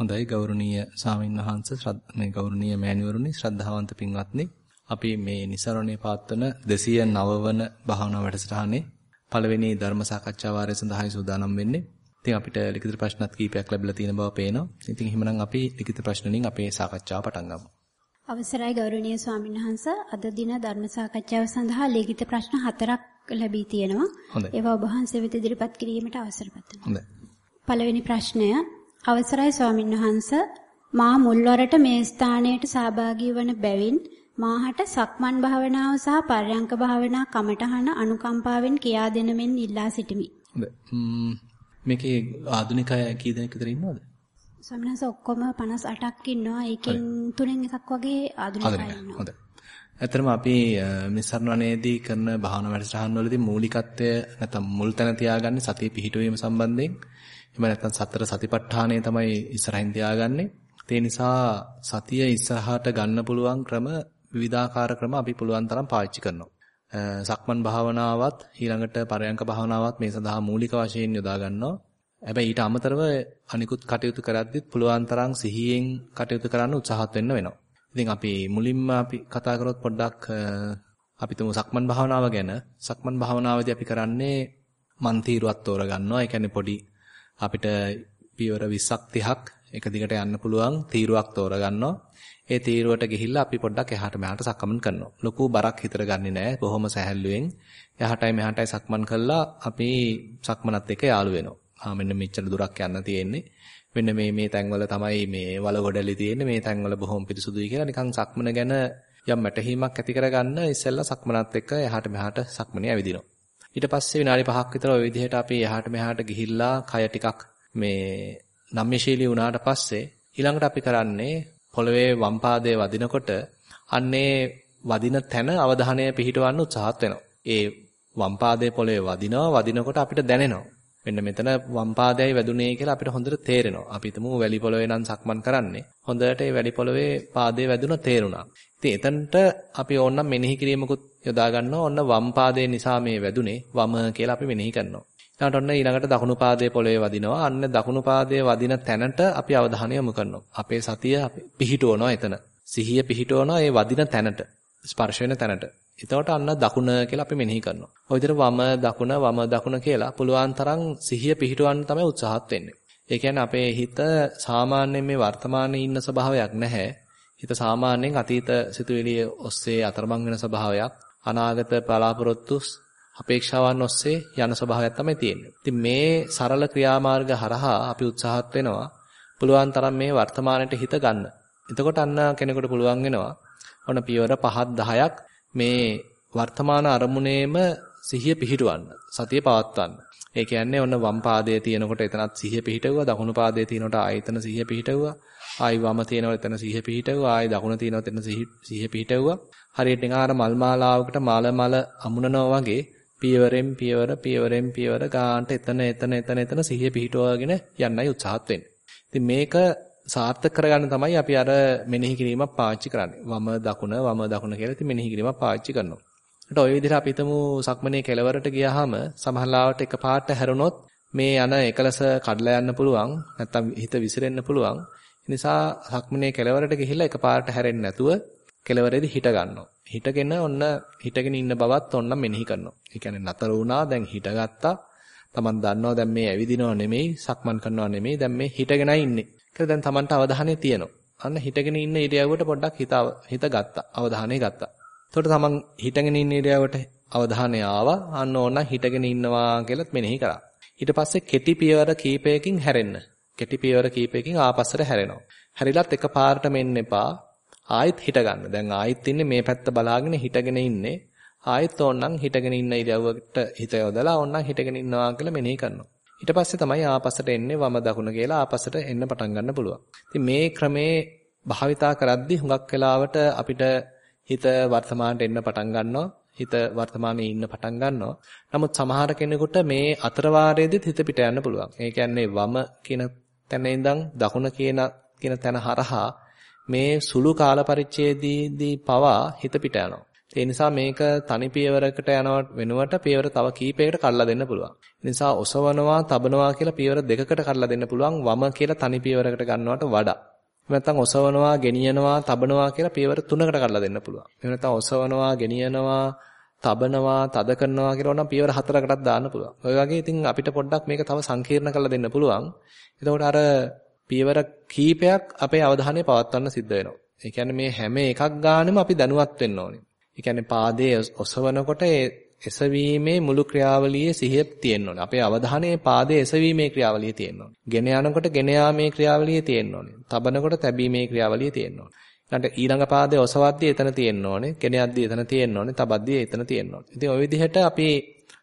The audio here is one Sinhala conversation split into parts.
හොඳයි ගෞරවනීය ස්වාමින් වහන්සේ මේ ගෞරවනීය මෑණිවරුනි ශ්‍රද්ධාවන්ත පින්වත්නි අපි මේ નિසරණේ පාත්වන 209 වන භාවනා වැඩසටහනේ පළවෙනි ධර්ම සාකච්ඡා වාරය සඳහායි සූදානම් වෙන්නේ. ඉතින් අපිට ලිඛිත ප්‍රශ්නත් කීපයක් ලැබිලා තියෙන බව පේනවා. ඉතින් එහෙමනම් අපි ලිඛිත ප්‍රශ්න වලින් අපේ සාකච්ඡාව පටන් ගමු. අවසරයි ගෞරවනීය ස්වාමීන් වහන්ස අද දින ධර්ම සාකච්ඡාව සඳහා ලිඛිත ප්‍රශ්න හතරක් ලැබී තියෙනවා. ඒවා ඔබ වහන්සේ වෙත ඉදිරිපත් කිරීමට අවසර පතමි. හොඳයි. පළවෙනි ප්‍රශ්නය අවසරයි ස්වාමීන් වහන්ස මා මුල්වරට මේ ස්ථානයට සහභාගී වන බැවින් මාහට සක්මන් භාවනාව සහ පර්යංක භාවනා කමටහන අනුකම්පාවෙන් කියා දෙන මෙන් ඉල්ලා සිටිමි. මේකේ ආධුනිකය කී දෙනෙක් විතර ඉන්නවද? ස්වාමීන් ඔක්කොම 58ක් ඉන්නවා. ඒකෙන් තුනෙන් එකක් වගේ ආධුනිකයි ඉන්නවා. හොඳයි. ඇත්තටම අපි නිස්සරණවනේදී කරන භාවනා වැඩසටහන් වලදී මූලිකත්වය නැත්නම් මුල් තැන තියාගන්නේ සතිය පිහිටුවීම සම්බන්ධයෙන්. එහෙම නැත්නම් සතර සතිපට්ඨානය තමයි ඉස්සරහින් තියාගන්නේ. ඒ නිසා සතිය ඉස්සරහට ගන්න පුළුවන් ක්‍රම විවිධාකාර ක්‍රම අපි පුළුවන් තරම් පාවිච්චි කරනවා. සක්මන් භාවනාවත් ඊළඟට පරයන්ක භාවනාවත් මේ සඳහා මූලික වශයෙන් යොදා ගන්නවා. හැබැයි ඊට අමතරව අනිකුත් කටයුතු කරද්දිත් පුළුවන් තරම් සිහියෙන් කටයුතු කරන්න උත්සාහත් වෙන්න වෙනවා. ඉතින් අපි මුලින්ම අපි කතා කරොත් පොඩ්ඩක් අපි තුමු සක්මන් භාවනාව ගැන. සක්මන් භාවනාවේදී අපි කරන්නේ මන් තීරුවක් තෝර ගන්නවා. ඒ කියන්නේ පොඩි අපිට පියවර 20ක් 30ක් එක දිගට යන්න පුළුවන් තීරුවක් තෝර ගන්නවා. ඒ තීරුවට ගිහිල්ලා අපි පොඩ්ඩක් එහාට මෙහාට සක්මන් කරනවා. ලොකු බරක් හිතර ගන්නෙ නෑ. බොහොම සැහැල්ලුවෙන් එහාටයි මෙහාටයි සක්මන් කළා අපි සක්මනත් එක්ක යාළු වෙනවා. ආ මෙන්න මෙච්චර දුරක් යන්න තියෙන්නේ. මෙන්න මේ මේ තැන්වල තමයි මේ වල ගොඩලි තියෙන්නේ. මේ තැන්වල බොහොම පිරිසුදුයි කියලා නිකන් සක්මන ගැන යම් වැටහීමක් ඇති කරගන්න ඉස්සෙල්ලා සක්මනත් එක්ක එහාට මෙහාට සක්මනේ ඇවිදිනවා. ඊට පස්සේ විනාඩි 5ක් විතර ওই විදිහට අපි එහාට මෙහාට ගිහිල්ලා කය ටිකක් මේ නම්‍යශීලී වුණාට පස්සේ ඊළඟට අපි කරන්නේ පොළවේ වම් පාදයේ වදිනකොට අන්නේ වදින තැන අවධානය පිහිටවන්න උත්සාහත් වෙනවා. ඒ වම් පාදයේ පොළවේ වදිනවා වදිනකොට අපිට දැනෙනවා. මෙන්න මෙතන වම් පාදයයි වැදුනේ කියලා අපිට හොඳට තේරෙනවා. අපි හිතමු වැලි පොළවේ නම් සක්මන් කරන්නේ. හොඳට ඒ වැලි පොළවේ පාදයේ වැදුන තේරුණා. ඉතින් එතනට අපි ඕනනම් මෙනෙහි කිරීමකුත් යොදා ගන්නවා. ඔන්න වම් පාදයේ නිසා මේ වැදුනේ වම කියලා අපි මෙනෙහි කරනවා. ඊට ඔන්න ඊළඟට දකුණු පාදයේ පොළවේ වදිනවා. අන්න දකුණු පාදයේ වදින තැනට අපි අවධානය යොමු කරනවා. අපේ සතිය අපි පිහිටවනවා එතන. සිහිය පිහිටවනවා ඒ වදින තැනට. ස්පර්ශ වෙන තැනට. එතකොට අන්න දකුණ කියලා අපි මෙනෙහි කරනවා. ඔය විදිහට වම දකුණ වම දකුණ කියලා පුළුවන් තරම් සිහිය පිහිටවන්න තමයි උත්සාහත් වෙන්නේ. ඒ කියන්නේ අපේ හිත සාමාන්‍යයෙන් මේ වර්තමානයේ ඉන්න ස්වභාවයක් නැහැ. හිත සාමාන්‍යයෙන් අතීත සිතුවිලි ඔස්සේ අතරමං වෙන ස්වභාවයක්, අනාගත බලාපොරොත්තු අපේක්ෂාවන් ඔස්සේ යන ස්වභාවයක් තමයි තියෙන්නේ. ඉතින් මේ සරල ක්‍රියාමාර්ග හරහා අපි උත්සාහත් වෙනවා පුළුවන් තරම් මේ වර්තමානයේ හිත ගන්න. එතකොට අන්න කෙනෙකුට පුළුවන් වෙනවා ඔන්න පියවර 5ක් 10ක් මේ වර්තමාන අරමුණේම සිහිය පිහිටවන්න සතිය පවත්වන්න. ඒ කියන්නේ ඔන්න වම් පාදයේ තියෙනකොට එතනත් සිහිය පිහිටවුවා දකුණු පාදයේ තියෙනකොට ආයතන සිහිය පිහිටවුවා ආයි වම තියෙනකොට එතන සිහිය පිහිටවුවා ආයි දකුණ තියෙනකොට එතන සිහිය පිහිටවුවා හරියට නිකන් අර මල් මාලාවකට මාල මල අමුණනවා වගේ පියවරෙන් පියවර පියවරෙන් පියවර ගානට එතන එතන එතන එතන සිහිය පිහිටවගෙන යන්නයි උත්සාහත් වෙන්නේ. ඉතින් මේක සාර්ථක කරගන්න තමයි අපි අර මෙනෙහි කිරීමක් පාවිච්චි කරන්නේ. වම දකුණ වම දකුණ කියලා ඉතින් මෙනෙහි කිරීමක් පාවිච්චි කරනවා. ඊට ඔය විදිහට අපි හිතමු සක්මනේ කෙලවරට ගියාම සමහරලාවට එකපාරට හැරුණොත් මේ යන එකලස කඩලා යන්න පුළුවන්. නැත්තම් හිත විසිරෙන්න පුළුවන්. නිසා සක්මනේ කෙලවරට ගිහිල්ලා එකපාරට හැරෙන්නේ නැතුව කෙලවරේදී හිට ගන්නවා. හිටගෙන ඔන්න හිටගෙන ඉන්න බවත් ඔන්න මෙනෙහි කරනවා. ඒ කියන්නේ නතර වුණා දැන් හිටගත්තා. Taman දන්නවා දැන් මේ ඇවිදිනව නෙමෙයි සක්මන් කරනව නෙමෙයි දැන් මේ හිටගෙනයි ඉන්නේ. කියලා දැන් Tamanට අවධානය තියෙනවා. අන්න හිටගෙන ඉන්න ඉරියව්වට පොඩ්ඩක් හිත හිත ගත්තා. අවධානය ගත්තා. එතකොට Taman හිටගෙන ඉන්න ඉරියව්වට අවධානය ආවා. අන්න ඕන හිටගෙන ඉන්නවා කියලාත් මෙනෙහි කරා. ඊට පස්සේ කෙටි පියවර කීපයකින් හැරෙන්න. කෙටි පියවර කීපයකින් ආපස්සට හැරෙනවා. හැරිලත් එකපාරට මෙන්න එපා. ආයෙත් හිට ගන්න. දැන් ආයෙත් ඉන්නේ මේ පැත්ත බලාගෙන හිටගෙන ඉන්නේ. ආයෙත් ඕනනම් හිටගෙන ඉන්න ඉරියව්වකට හිත යොදලා ඕනනම් හිටගෙන ඉන්නවා කියලා මෙනෙහි කරනවා. ඊට පස්සේ තමයි ආපස්සට එන්නේ වම දකුණ කියලා ආපස්සට එන්න පටන් ගන්න පුළුවන්. ඉතින් මේ ක්‍රමේ භාවිතා කරද්දී හුඟක් වෙලාවට අපිට හිත වර්තමානට එන්න පටන් ගන්නවා. හිත වර්තමානයේ ඉන්න පටන් ගන්නවා. නමුත් සමහර කෙනෙකුට මේ අතර වාරයේදීත් හිත පිට යන්න පුළුවන්. ඒ කියන්නේ වම කියන තැන ඉඳන් දකුණ කියන කියන තැන හරහා මේ සුළු කාල පරිච්ඡේදයේදී පවා හිත පිට යනවා. ඒ නිසා මේක තනි පියවරකට යනවට වෙනුවට පියවර තව කීපයකට කඩලා දෙන්න පුළුවන්. ඒ නිසා ඔසවනවා, තබනවා කියලා පියවර දෙකකට කඩලා දෙන්න පුළුවන් වම කියලා තනි පියවරකට ගන්නවට වඩා. එහෙම නැත්නම් ඔසවනවා, ගෙනියනවා, තබනවා කියලා පියවර තුනකට කඩලා දෙන්න පුළුවන්. එහෙම නැත්නම් ඔසවනවා, ගෙනියනවා, තබනවා, තද කරනවා කියලා නම් පියවර හතරකටත් දාන්න පුළුවන්. ඔය වගේ ඉතින් අපිට පොඩ්ඩක් මේක තව සංකීර්ණ කරලා දෙන්න පුළුවන්. එතකොට අර පියවර කීපයක් අපේ අවධානය පවත්වන්න සිද්ධ වෙනවා. ඒ කියන්නේ මේ හැම එකක් ගානෙම අපි දැනුවත් වෙන්න ඕනේ. ඒ කියන්නේ පාදයේ ඔසවනකොට එසවීමේ මුළු ක්‍රියාවලියේ සිහිය තියෙන්න ඕනේ. අපේ අවධානය පාදයේ එසවීමේ ක්‍රියාවලියේ තියෙන්න ඕනේ. ගෙන යනකොට ගෙන යාමේ ක්‍රියාවලියේ තියෙන්න ඕනේ. තබනකොට තැබීමේ ක්‍රියාවලියේ තියෙන්න ඕනේ. ඊළඟට ඊළඟ පාදයේ ඔසවද්දී එතන තියෙන්න ඕනේ. ගෙන යද්දී එතන තියෙන්න ඕනේ. තබද්දී එතන තියෙන්න ඕනේ. ඉතින් ওই විදිහට අපි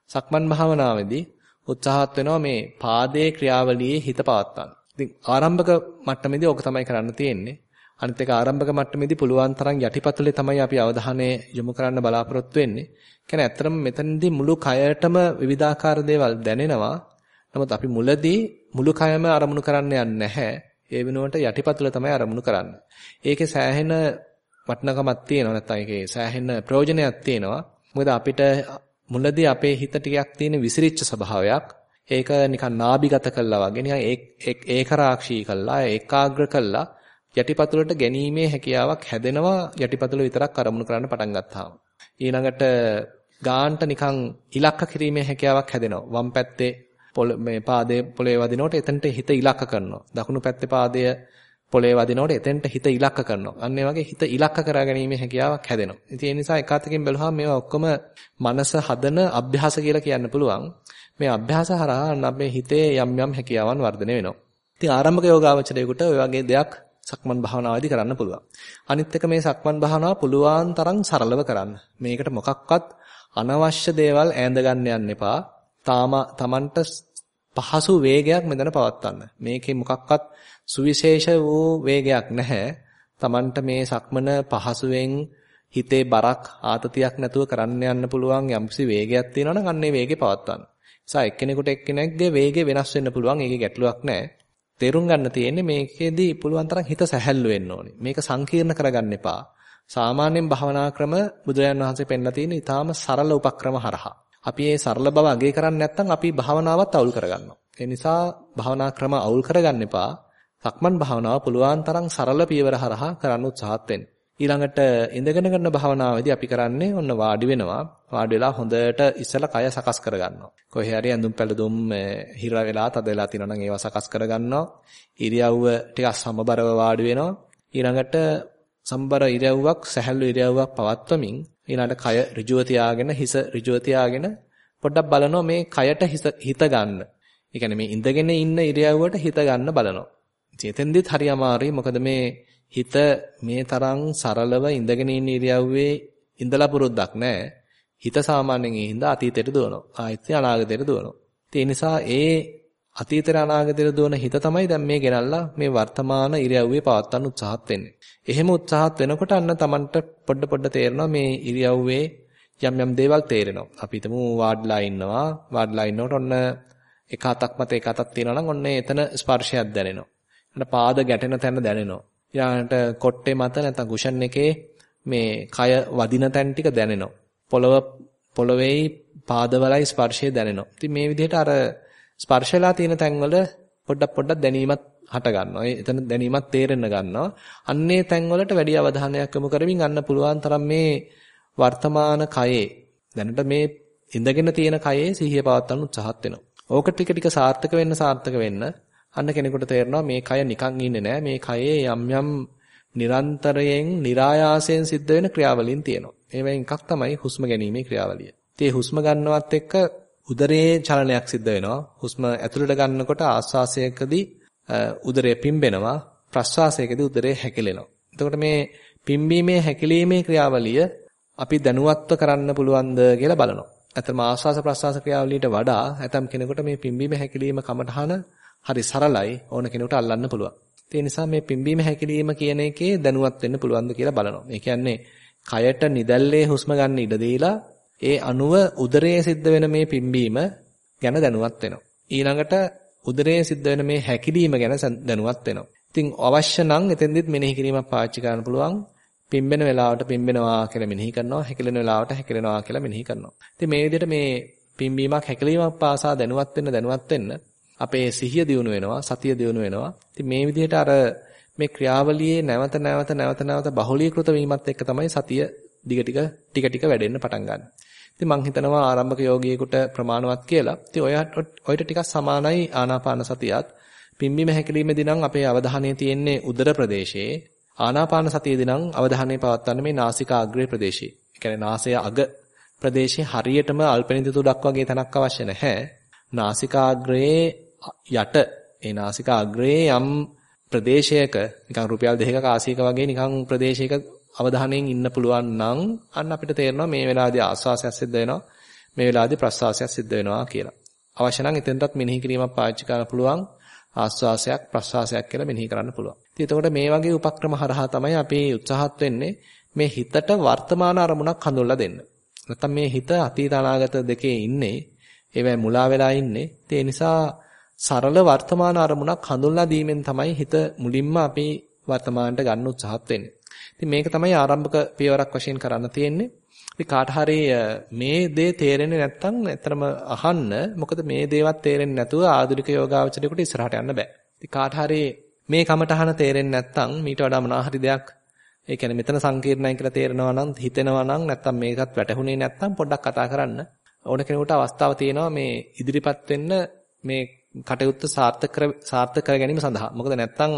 සක්මන් භාවනාවේදී උත්සාහත් වෙනවා මේ පාදයේ ක්‍රියාවලියේ හිත පවත්වන්න. ඉතින් ආරම්භක මට්ටමේදී ඕක තමයි කරන්න තියෙන්නේ. අනිත් එක ආරම්භක මට්ටමේදී පුළුවන් තරම් යටිපතුලේ තමයි අපි අවධානය යොමු කරන්න බලාපොරොත්තු වෙන්නේ. කියන්නේ ඇත්තටම මෙතනදී මුළු කයටම විවිධාකාර දේවල් දැනෙනවා. නමුත් අපි මුලදී මුළු කයම අරමුණු කරන්න යන්නේ නැහැ. ඒ වෙනුවට යටිපතුල තමයි අරමුණු කරන්නේ. ඒකේ සෑහෙන වටිනකමක් තියෙනවා නැත්නම් ඒකේ සෑහෙන ප්‍රයෝජනයක් තියෙනවා. මොකද අපිට මුලදී අපේ හිත ටිකක් තියෙන විසිරිච්ච ස්වභාවයක්. ඒක නිකන් නාභිගත කළා වගේ නිකන් ඒකරාක්ෂී කළා ඒකාග්‍ර කළා යටිපතුලට ගැනීමේ හැකියාවක් හැදෙනවා යටිපතුල විතරක් අරමුණු කරන්න පටන් ගත්තාම. ඊළඟට ගාන්ට නිකන් ඉලක්ක කිරීමේ හැකියාවක් හැදෙනවා. වම් පැත්තේ මේ පාදයේ පොළවේ වදිනකොට එතනට හිත ඉලක්ක කරනවා. දකුණු පැත්තේ පාදය පොළවේ වදිනකොට එතෙන්ට හිත ඉලක්ක කරනවා. අන්න වගේ හිත ඉලක්ක කරගැනීමේ හැකියාවක් හැදෙනවා. ඉතින් ඒ නිසා එකwidehatකින් බැලුවහම මේවා ඔක්කොම මනස හදන අභ්‍යාස කියලා කියන්න පුළුවන්. මේ අභ්‍යාස හරහා අපේ හිතේ යම් යම් හැකියාවන් වර්ධනය වෙනවා. ඉතින් ආරම්භක යෝගාවචරයේකට ඔය වගේ දෙයක් සක්මන් භාවනාවේදී කරන්න පුළුවන්. අනිත් එක මේ සක්මන් භාවනාව පුළුවන් තරම් සරලව කරන්න. මේකට මොකක්වත් අනවශ්‍ය දේවල් ඈඳ ගන්න යන්න එපා. තාම Tamanට පහසු වේගයක් මෙතන පවත්වන්න. මේකේ මොකක්වත් සුවිශේෂ වූ වේගයක් නැහැ. Tamanට මේ සක්මන පහසුවෙන් හිතේ බරක් ආතතියක් නැතුව කරන්න යන්න පුළුවන් යම්කිසි වේගයක් තියෙනවා නම් අන්නේ වේගේ පවත්වන්න. නිසා එක්කෙනෙකුට එක්කෙනෙක්ගේ වේගය වෙනස් වෙන්න පුළුවන්. ඒකේ ගැටලුවක් නැහැ. තේරුම් ගන්න තියෙන්නේ මේකෙදී පුළුවන් තරම් හිත සැහැල්ලු වෙන්න ඕනේ. මේක සංකීර්ණ කරගන්න එපා. සාමාන්‍යයෙන් භවනා ක්‍රම බුදුරජාණන් වහන්සේ පෙන්ලා තියෙන ඊටාම සරල උපක්‍රම හරහා. අපි මේ සරල බව අගය කරන්නේ නැත්නම් අපි භවනාවත් අවුල් කරගන්නවා. ඒ නිසා භවනා ක්‍රම අවුල් කරගන්න එපා. සක්මන් භාවනාව පුළුවන් තරම් සරල පියවර හරහා කරන්න උත්සාහත් වෙන්න. ඊළඟට ඉඳගෙන කරන භාවනාවේදී අපි කරන්නේ ඔන්න වාඩි වෙනවා. වාඩි වෙලා හොඳට ඉස්සලා කය සකස් කරගන්නවා. කොහේ හරි ඇඳුම් පැළඳුම් හිර වෙලා තද වෙලා තියෙනවා නම් ඒවා සකස් කරගන්නවා. ඉරියව්ව ටිකක් සමබරව වාඩි වෙනවා. ඊළඟට සම්බර ඉරියව්වක් සැහැල්ලු ඉරියව්වක් පවත්වමින් ඊළඟට කය ඍජුව තියාගෙන හිස ඍජුව තියාගෙන පොඩ්ඩක් බලනවා මේ කයට හිත ගන්න. ඒ කියන්නේ මේ ඉඳගෙන ඉන්න ඉරියව්වට හිත ගන්න බලනවා. ඉතින් එතෙන්දිත් හරි අමාරුයි. මොකද මේ හිත මේ තරම් සරලව ඉඳගෙන ඉන්න ඉරියව්වේ ඉඳලා පුරුද්දක් නැහැ. හිත සාමාන්‍යයෙන් ඒ හින්දා අතීතයට දුවනවා. ආයෙත් අනාගතයට දුවනවා. ඒ නිසා ඒ අතීතයට අනාගතයට දුවන හිත තමයි දැන් මේ ගෙනල්ලා මේ වර්තමාන ඉරියව්වේ පවත්වන්න උත්සාහත් වෙන්නේ. එහෙම උත්සාහත් වෙනකොට අන්න Tamanට පොඩ පොඩ තේරෙනවා මේ ඉරියව්වේ යම් යම් දේවල් තේරෙනවා. අපි හිතමු වාඩ්ලා ඉන්නවා. වාඩ්ලා ඉන්නකොට ඔන්න එක අතක් මත එක අතක් තියෙනවා නම් ඔන්න එතන ස්පර්ශයක් දැනෙනවා. අන්න පාද ගැටෙන තැන දැනෙනවා. ඊළඟට කොට්ටේ මත නැත්නම් කුෂන් එකේ මේ කය වදින තැන් ටික දැනෙනවා. පොළව පොළවේයි පාදවලයි ස්පර්ශය දැනෙනවා. ඉතින් මේ විදිහට අර ස්පර්ශලා තියෙන තැන්වල පොඩ්ඩක් පොඩ්ඩක් දැනීමත් හට ගන්නවා. ඒ එතන දැනීමත් තේරෙන්න ගන්නවා. අන්නේ තැන්වලට වැඩි අවධානයක් යොමු කරමින් අන්න පුළුවන් තරම් මේ වර්තමාන කයේ දැනට මේ ඉඳගෙන තියෙන කයේ සිහිය පවත්වන්න උත්සාහත් වෙනවා. ඕක ටික ටික සාර්ථක වෙන්න සාර්ථක වෙන්න අන්න කෙනෙකුට තේරෙනවා මේ කය නිකන් ඉන්නේ නෑ මේ කයේ යම් යම් නිරන්තරයෙන් નિરાයාසයෙන් සිද්ධ වෙන ක්‍රියාවලින් තියෙනවා. ඒවෙන් එකක් තමයි හුස්ම ගැනීමේ ක්‍රියාවලිය. ඉතින් හුස්ම ගන්නවත් එක්ක උදරයේ චලනයක් සිද්ධ වෙනවා. හුස්ම ඇතුළට ගන්නකොට ආශ්වාසයකදී උදරය පිම්බෙනවා. ප්‍රශ්වාසයකදී උදරය හැකිලෙනවා. එතකොට මේ පිම්බීමේ හැකිලීමේ ක්‍රියාවලිය අපි දැනුවත්ව කරන්න පුළුවන්ද කියලා බලනවා. ඇත්තම ආශ්වාස ප්‍රශ්වාස ක්‍රියාවලියට වඩා ඇතම් කෙනෙකුට මේ පිම්බීම හැකිලීම කමඨහන හරි සරලයි ඕන කෙනෙකුට අල්ලන්න පුළුවන්. ඒ නිසා මේ පිම්බීම හැකිලිම කියන එකේ දැනුවත් වෙන්න පුළුවන්ද කියලා බලනවා. ඒ කියන්නේ කයට නිදැල්ලේ හුස්ම ගන්න ඉඩ දීලා ඒ අණුව උදරයේ සිද්ධ වෙන මේ පිම්බීම ගැන දැනුවත් වෙනවා. ඊළඟට උදරයේ සිද්ධ වෙන මේ හැකිලිම ගැන දැනුවත් වෙනවා. ඉතින් අවශ්‍ය නම් එතෙන්දිත් මෙනෙහි කිරීමක් පාවිච්චි කරන්න පුළුවන්. පිම්බෙන වෙලාවට පිම්බෙනවා කියලා මෙනෙහි කරනවා හැකිලෙන වෙලාවට හැකිලෙනවා කියලා මෙනෙහි කරනවා. ඉතින් මේ විදිහට මේ පිම්බීමක් හැකිලීමක් පාසා දැනුවත් වෙන්න දැනුවත් වෙන්න අපේ සිහිය දියුණු වෙනවා සතිය දියුණු වෙනවා. ඉතින් මේ විදිහට අර මේ ක්‍රියාවලියේ නැවත නැවත නැවත නැවත බහුලීකృత වීමත් එක්ක තමයි සතිය දිග ටික ටික ටික වැඩෙන්න පටන් ගන්න. ඉතින් මම හිතනවා ආරම්භක යෝගියෙකුට ප්‍රමාණවත් කියලා. ඉතින් ඔය ඔයිට ටිකක් සමානයි ආනාපාන සතියත්. පිම්බීම හැකිලීමේදී නම් අපේ අවධානය තියෙන්නේ උදර ප්‍රදේශයේ. ආනාපාන සතියේදී නම් අවධානය පවත්වන්නේ මේ නාසිකාග්‍රේ ප්‍රදේශයේ. ඒ කියන්නේ නාසය අග ප්‍රදේශයේ හරියටම අල්පනිත තුඩක් වගේ තැනක් අවශ්‍ය නැහැ. නාසිකාග්‍රේ යට ඒ නාසිකාග්‍රේ යම් ප්‍රදේශයක නිකන් රුපියල් 2ක කාසියක වගේ නිකන් ප්‍රදේශයක අවධානයෙන් ඉන්න පුළුවන් නම් අන්න අපිට තේරෙනවා මේ වෙලාවේදී ආස්වාසයක් සිද්ධ වෙනවා මේ වෙලාවේදී ප්‍රස්වාසයක් සිද්ධ වෙනවා කියලා. අවශ්‍ය නම් එතෙන්ටත් මෙනෙහි කිරීමක් පාවිච්චි කරන්න පුළුවන් ආස්වාසයක් ප්‍රස්වාසයක් කියලා මෙනෙහි කරන්න පුළුවන්. ඉතින් එතකොට මේ වගේ උපක්‍රම හරහා තමයි අපි උත්සාහත් වෙන්නේ මේ හිතට වර්තමාන අරමුණක් හඳුල්ලා දෙන්න. නැත්තම් මේ හිත අතීත අනාගත දෙකේ ඉන්නේ ඒවැ මුලා වෙලා ඉන්නේ. ඒ නිසා සරල වර්තමාන අරමුණක් හඳුන්ලා දීමෙන් තමයි හිත මුලින්ම අපි වර්තමානට ගන්න උත්සාහත් වෙන්නේ. ඉතින් මේක තමයි ආරම්භක පියවරක් වශයෙන් කරන්න තියෙන්නේ. ඉතින් කාට හරි මේ දේ තේරෙන්නේ නැත්නම් ඇත්තටම අහන්න. මොකද මේ දේවත් තේරෙන්නේ නැතුව ආධුනික යෝගාවචරයකට ඉස්සරහට යන්න බෑ. ඉතින් කාට හරි මේ කමටහන තේරෙන්නේ නැත්නම් මීට වඩා මොනවා හරි දෙයක් ඒ කියන්නේ මෙතන සංකීර්ණයි කියලා තේරෙනවා නම් හිතෙනවා නම් නැත්නම් මේකත් වැටහුනේ නැත්නම් පොඩ්ඩක් කතා කරන්න. ඕන කෙනෙකුට අවස්ථාව තියෙනවා මේ ඉදිරිපත් වෙන්න මේ කටයුත්ත සාර්ථක කර සාර්ථක කර ගැනීම සඳහා. මොකද නැත්නම්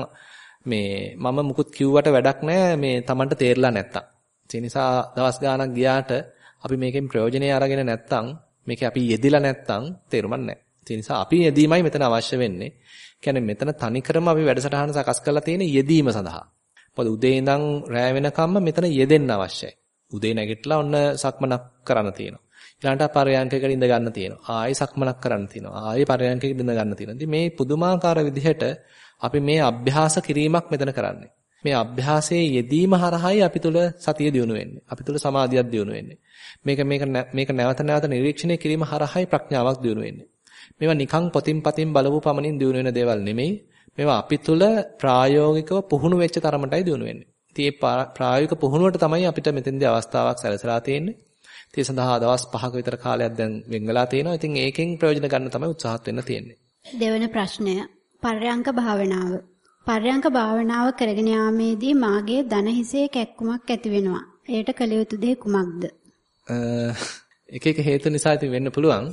මේ මම මුකුත් කිව්වට වැඩක් නැහැ මේ Tamanට තේරලා නැත්තම්. ඒ නිසා දවස් ගාණක් ගියාට අපි මේකෙන් ප්‍රයෝජනෙ අරගෙන නැත්තම් මේකේ අපි යෙදිලා නැත්තම් තේරුමක් නැහැ. ඒ නිසා අපි යෙදීමයි මෙතන අවශ්‍ය වෙන්නේ. කියන්නේ මෙතන තනිකරම අපි වැඩසටහන සකස් කරලා තියෙන යෙදීම සඳහා. මොකද උදේ ඉඳන් රෑ වෙනකම්ම මෙතන යෙදෙන්න අවශ්‍යයි. උදේ නැගිටලා ඔන්න සක්මනක් කරන්න තියෙනවා. ඊළඟට පරයන්කයකට ඉඳ ගන්න තියෙනවා. ආයෙ සක්මනක් කරන්න තියෙනවා. ආයෙ පරයන්කයකට ඉඳ ගන්න තියෙනවා. ඉතින් මේ පුදුමාකාර විදිහට අපි මේ අභ්‍යාස කිරීමක් මෙතන කරන්නේ. මේ අභ්‍යාසයේ යෙදීම හරහායි අපි තුල සතිය දියුණු වෙන්නේ. අපි තුල සමාධියක් දියුණු වෙන්නේ. මේක මේක මේක නැවත නැවත නිරීක්ෂණය කිරීම හරහායි ප්‍රඥාවක් දියුණු වෙන්නේ. මේවා නිකන් පොතින් පතින් බලපු පමණින් දියුණු වෙන දේවල් නෙමෙයි. මේවා අපි තුල ප්‍රායෝගිකව පුහුණු වෙච්ච තරමටයි දියුණු වෙන්නේ. ඉතින් මේ ප්‍රායෝගික පුහුණුවට තමයි අපිට මෙතෙන්දී අවස්ථාවක් සැලසලා තියෙන්නේ. ඒ සඳහා දවස් 5ක විතර කාලයක් දැන් වෙන් වෙලා තියෙනවා. ඉතින් ඒකෙන් ප්‍රයෝජන ගන්න තමයි උත්සාහත් වෙන්න තියෙන්නේ. දෙවන ප්‍රශ්නය පර්යංක භාවනාව. පර්යංක භාවනාව කරගෙන යාමේදී මාගේ දන හිසේ කැක්කුමක් ඇති වෙනවා. එයට කළ යුතු දේ කුමක්ද? එක එක හේතු නිසා ඉතින් වෙන්න පුළුවන්.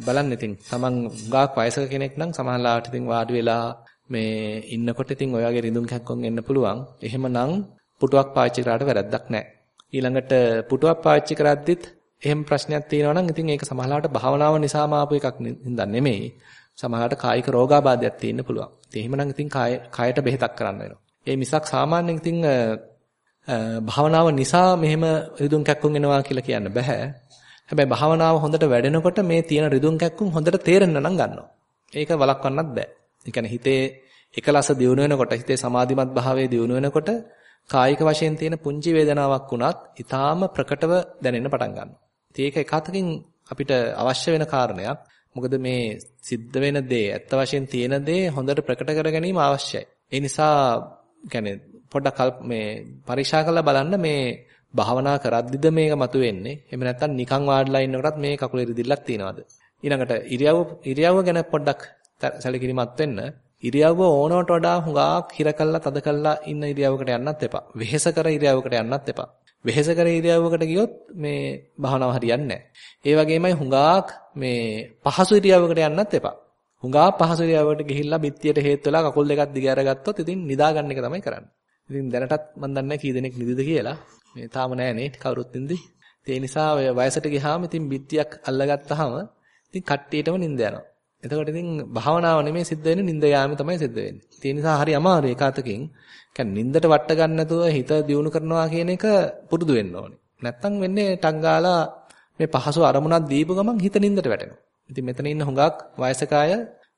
බලන්න ඉතින් Taman ගාක් වයසක කෙනෙක් නම් සමහරවිට ඉතින් වාඩි වෙලා මේ ඉන්නකොට ඉතින් ඔය වගේ රිදුම් කැක්කුම් එන්න පුළුවන්. එහෙමනම් පුටුවක් පාවිච්චි කරාට වැරද්දක් නැහැ. ඊළඟට පුටුවක් පාවිච්චි කරද්දිත් එහෙම ප්‍රශ්නයක් තියෙනවා නම් ඉතින් ඒක සමහරවිට භාවනාව නිසාම ආපු එකක් නින්දා නෙමෙයි. සමහරවිට කායික රෝගාබාධයක් තියෙන්න පුළුවන්. ඉතින් එහෙමනම් ඉතින් කායට බෙහෙතක් කරන්න වෙනවා. ඒ මිසක් සාමාන්‍යයෙන් ඉතින් භාවනාව නිසා මෙහෙම රිදුම් කැක්කුම් එනවා කියලා කියන්න බෑ. හැබැයි භාවනාව හොඳට වැඩෙනකොට මේ තියෙන රිදුම් කැක්කුම් හොඳට තේරෙන්න නම් ගන්නවා. ඒක වළක්වන්නත් බෑ. ඒ කියන්නේ හිතේ එකලස දියුණු වෙනකොට හිතේ සමාධිමත් භාවයේ දියුණු වෙනකොට කායික වශයෙන් තියෙන පුංචි වේදනාවක් වුණත් ඊටාම ප්‍රකටව දැනෙන්න පටන් ගන්නවා. ඉතින් ඒක එකතකින් අපිට අවශ්‍ය වෙන කාරණයක්. මොකද මේ සිද්ධ වෙන දේ ඇත්ත වශයෙන් තියෙන දේ හොඳට ප්‍රකට කර ගැනීම අවශ්‍යයි. ඒ නිසා يعني පොඩ්ඩක් මේ පරීක්ෂා කරලා බලන්න මේ භාවනා කරද්දිද මේක මතුවෙන්නේ. එහෙම නැත්නම් නිකන් වාඩිලා ඉන්නකොටත් මේ කකුලේ රිදිල්ලක් තියනවාද? ඊළඟට ඉරියව්ව ඉරියව්ව ගැන පොඩ්ඩක් සැලකිලිමත් වෙන්න. ඉරියව්ව ඕනවට වඩා හුඟක් හිර කළා තද කළා ඉන්න ඉරියව්වකට යන්නත් එපා. වෙහෙස කර ඉරියව්වකට යන්නත් එපා. වෙහෙස කර ඉරියව්වකට ගියොත් මේ භාවනාව හරියන්නේ නැහැ. ඒ වගේමයි හුඟක් මේ පහසු ඉරියව්වකට යන්නත් එපා. හුඟා පහසු ඉරියව්වකට ගිහිල්ලා බිත්තියට හේතු වෙලා කකුල් දෙකක් දිග අරගත්තොත් ඉතින් නිදා ගන්න එක තමයි කරන්නේ. ඉතින් දැනටත් මම දන්නේ කී දෙනෙක් නිදිද කියලා. මේ තාම නෑනේ කවුරුත් නිදි. ඒ නිසා ඔය වයසට ගියාම ඉතින් බිත්තියක් අල්ලගත්තාම ඉතින් කට්ටියටම නිින්ද යනවා. එතකොට ඉතින් භාවනාව නෙමෙයි සිද්ධ වෙන්නේ නිින්ද යාම තමයි සිද්ධ වෙන්නේ. ඒ නිසා හරි අමාරුයි ඒකාතකින්. කියන්නේ නිින්දට වට ගන්න නැතුව හිත දියුණු කරනවා කියන එක පුරුදු වෙන්න ඕනේ. නැත්තම් වෙන්නේ ටක් ගාලා මේ පහසු අරමුණක් දීපු ගමන් හිත නිින්දට වැටෙනවා. ඉතින් මෙතන ඉන්න හුඟක් වයසක අය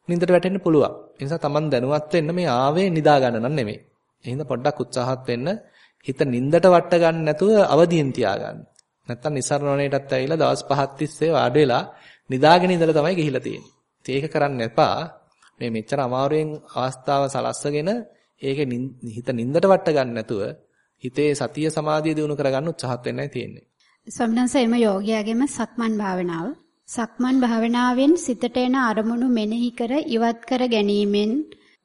නිින්දට වැටෙන්න පුළුවන්. ඒ නිසා Taman දැනුවත් වෙන්න මේ ආවේ නිදා ගන්න නම් නෙමෙයි. එහෙනම් පොඩ්ඩක් උත්සාහත් වෙන්න හිත නිින්දට වට ගන්න නැතුව අවදියෙන් තියාගන්න. නැත්තම් නිසරණණයටත් ඇවිල්ලා දවස් පහක් තිස්සේ වාඩි වෙලා නිදාගෙන ඉඳලා තමයි ගිහිලා තියෙන්නේ. ඒක කරන්න එපා. මේ මෙච්චර අමාරුවෙන් අවස්ථාව සලස්සගෙන ඒකේ හිත නින්දට වට ගන්න නැතුව හිතේ සතිය සමාධිය දිනු කරගන්න උත්සාහත් වෙන්නයි තියෙන්නේ. ස්වාමීන් වහන්සේ එම යෝගියාගේම සක්මන් භාවනාව සක්මන් භාවනාවෙන් සිතට එන අරමුණු මෙනෙහි කර ඉවත් කර ගැනීමෙන්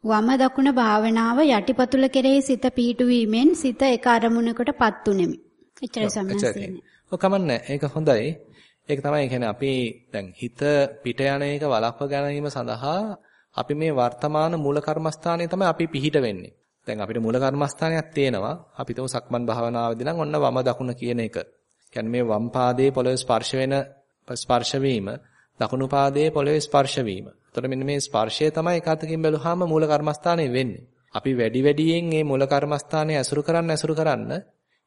වම දකුණ භාවනාව යටිපතුල කෙරෙහි සිත පිහිටුවීමෙන් සිත එක අරමුණකටපත් උනේමි. එච්චරයි සම්මතයි. ඔය කමන්නේ. ඒක හොඳයි. ඒක තමයි කියන්නේ අපි දැන් හිත පිට යන එක වළක්ව ගැනීම සඳහා අපි මේ වර්තමාන මූල කර්මස්ථානයේ තමයි අපි පිහිට වෙන්නේ. දැන් අපිට මූල කර්මස්ථානයක් තියෙනවා. අපි තුමු සක්මන් භාවනාවේදී නම් ඔන්න වම දකුණ කියන එක. කියන්නේ මේ වම් පාදයේ පොළවේ ස්පර්ශ වෙන ස්පර්ශ වීම, දකුණු පාදයේ පොළවේ ස්පර්ශ වීම. එතකොට මෙන්න මේ ස්පර්ශය තමයි එකතකින් බැලුවාම මූල කර්මස්ථානයේ වෙන්නේ. අපි වැඩි වැඩියෙන් මේ මූල කර්මස්ථානයේ ඇසුරු කරන්න ඇසුරු කරන්න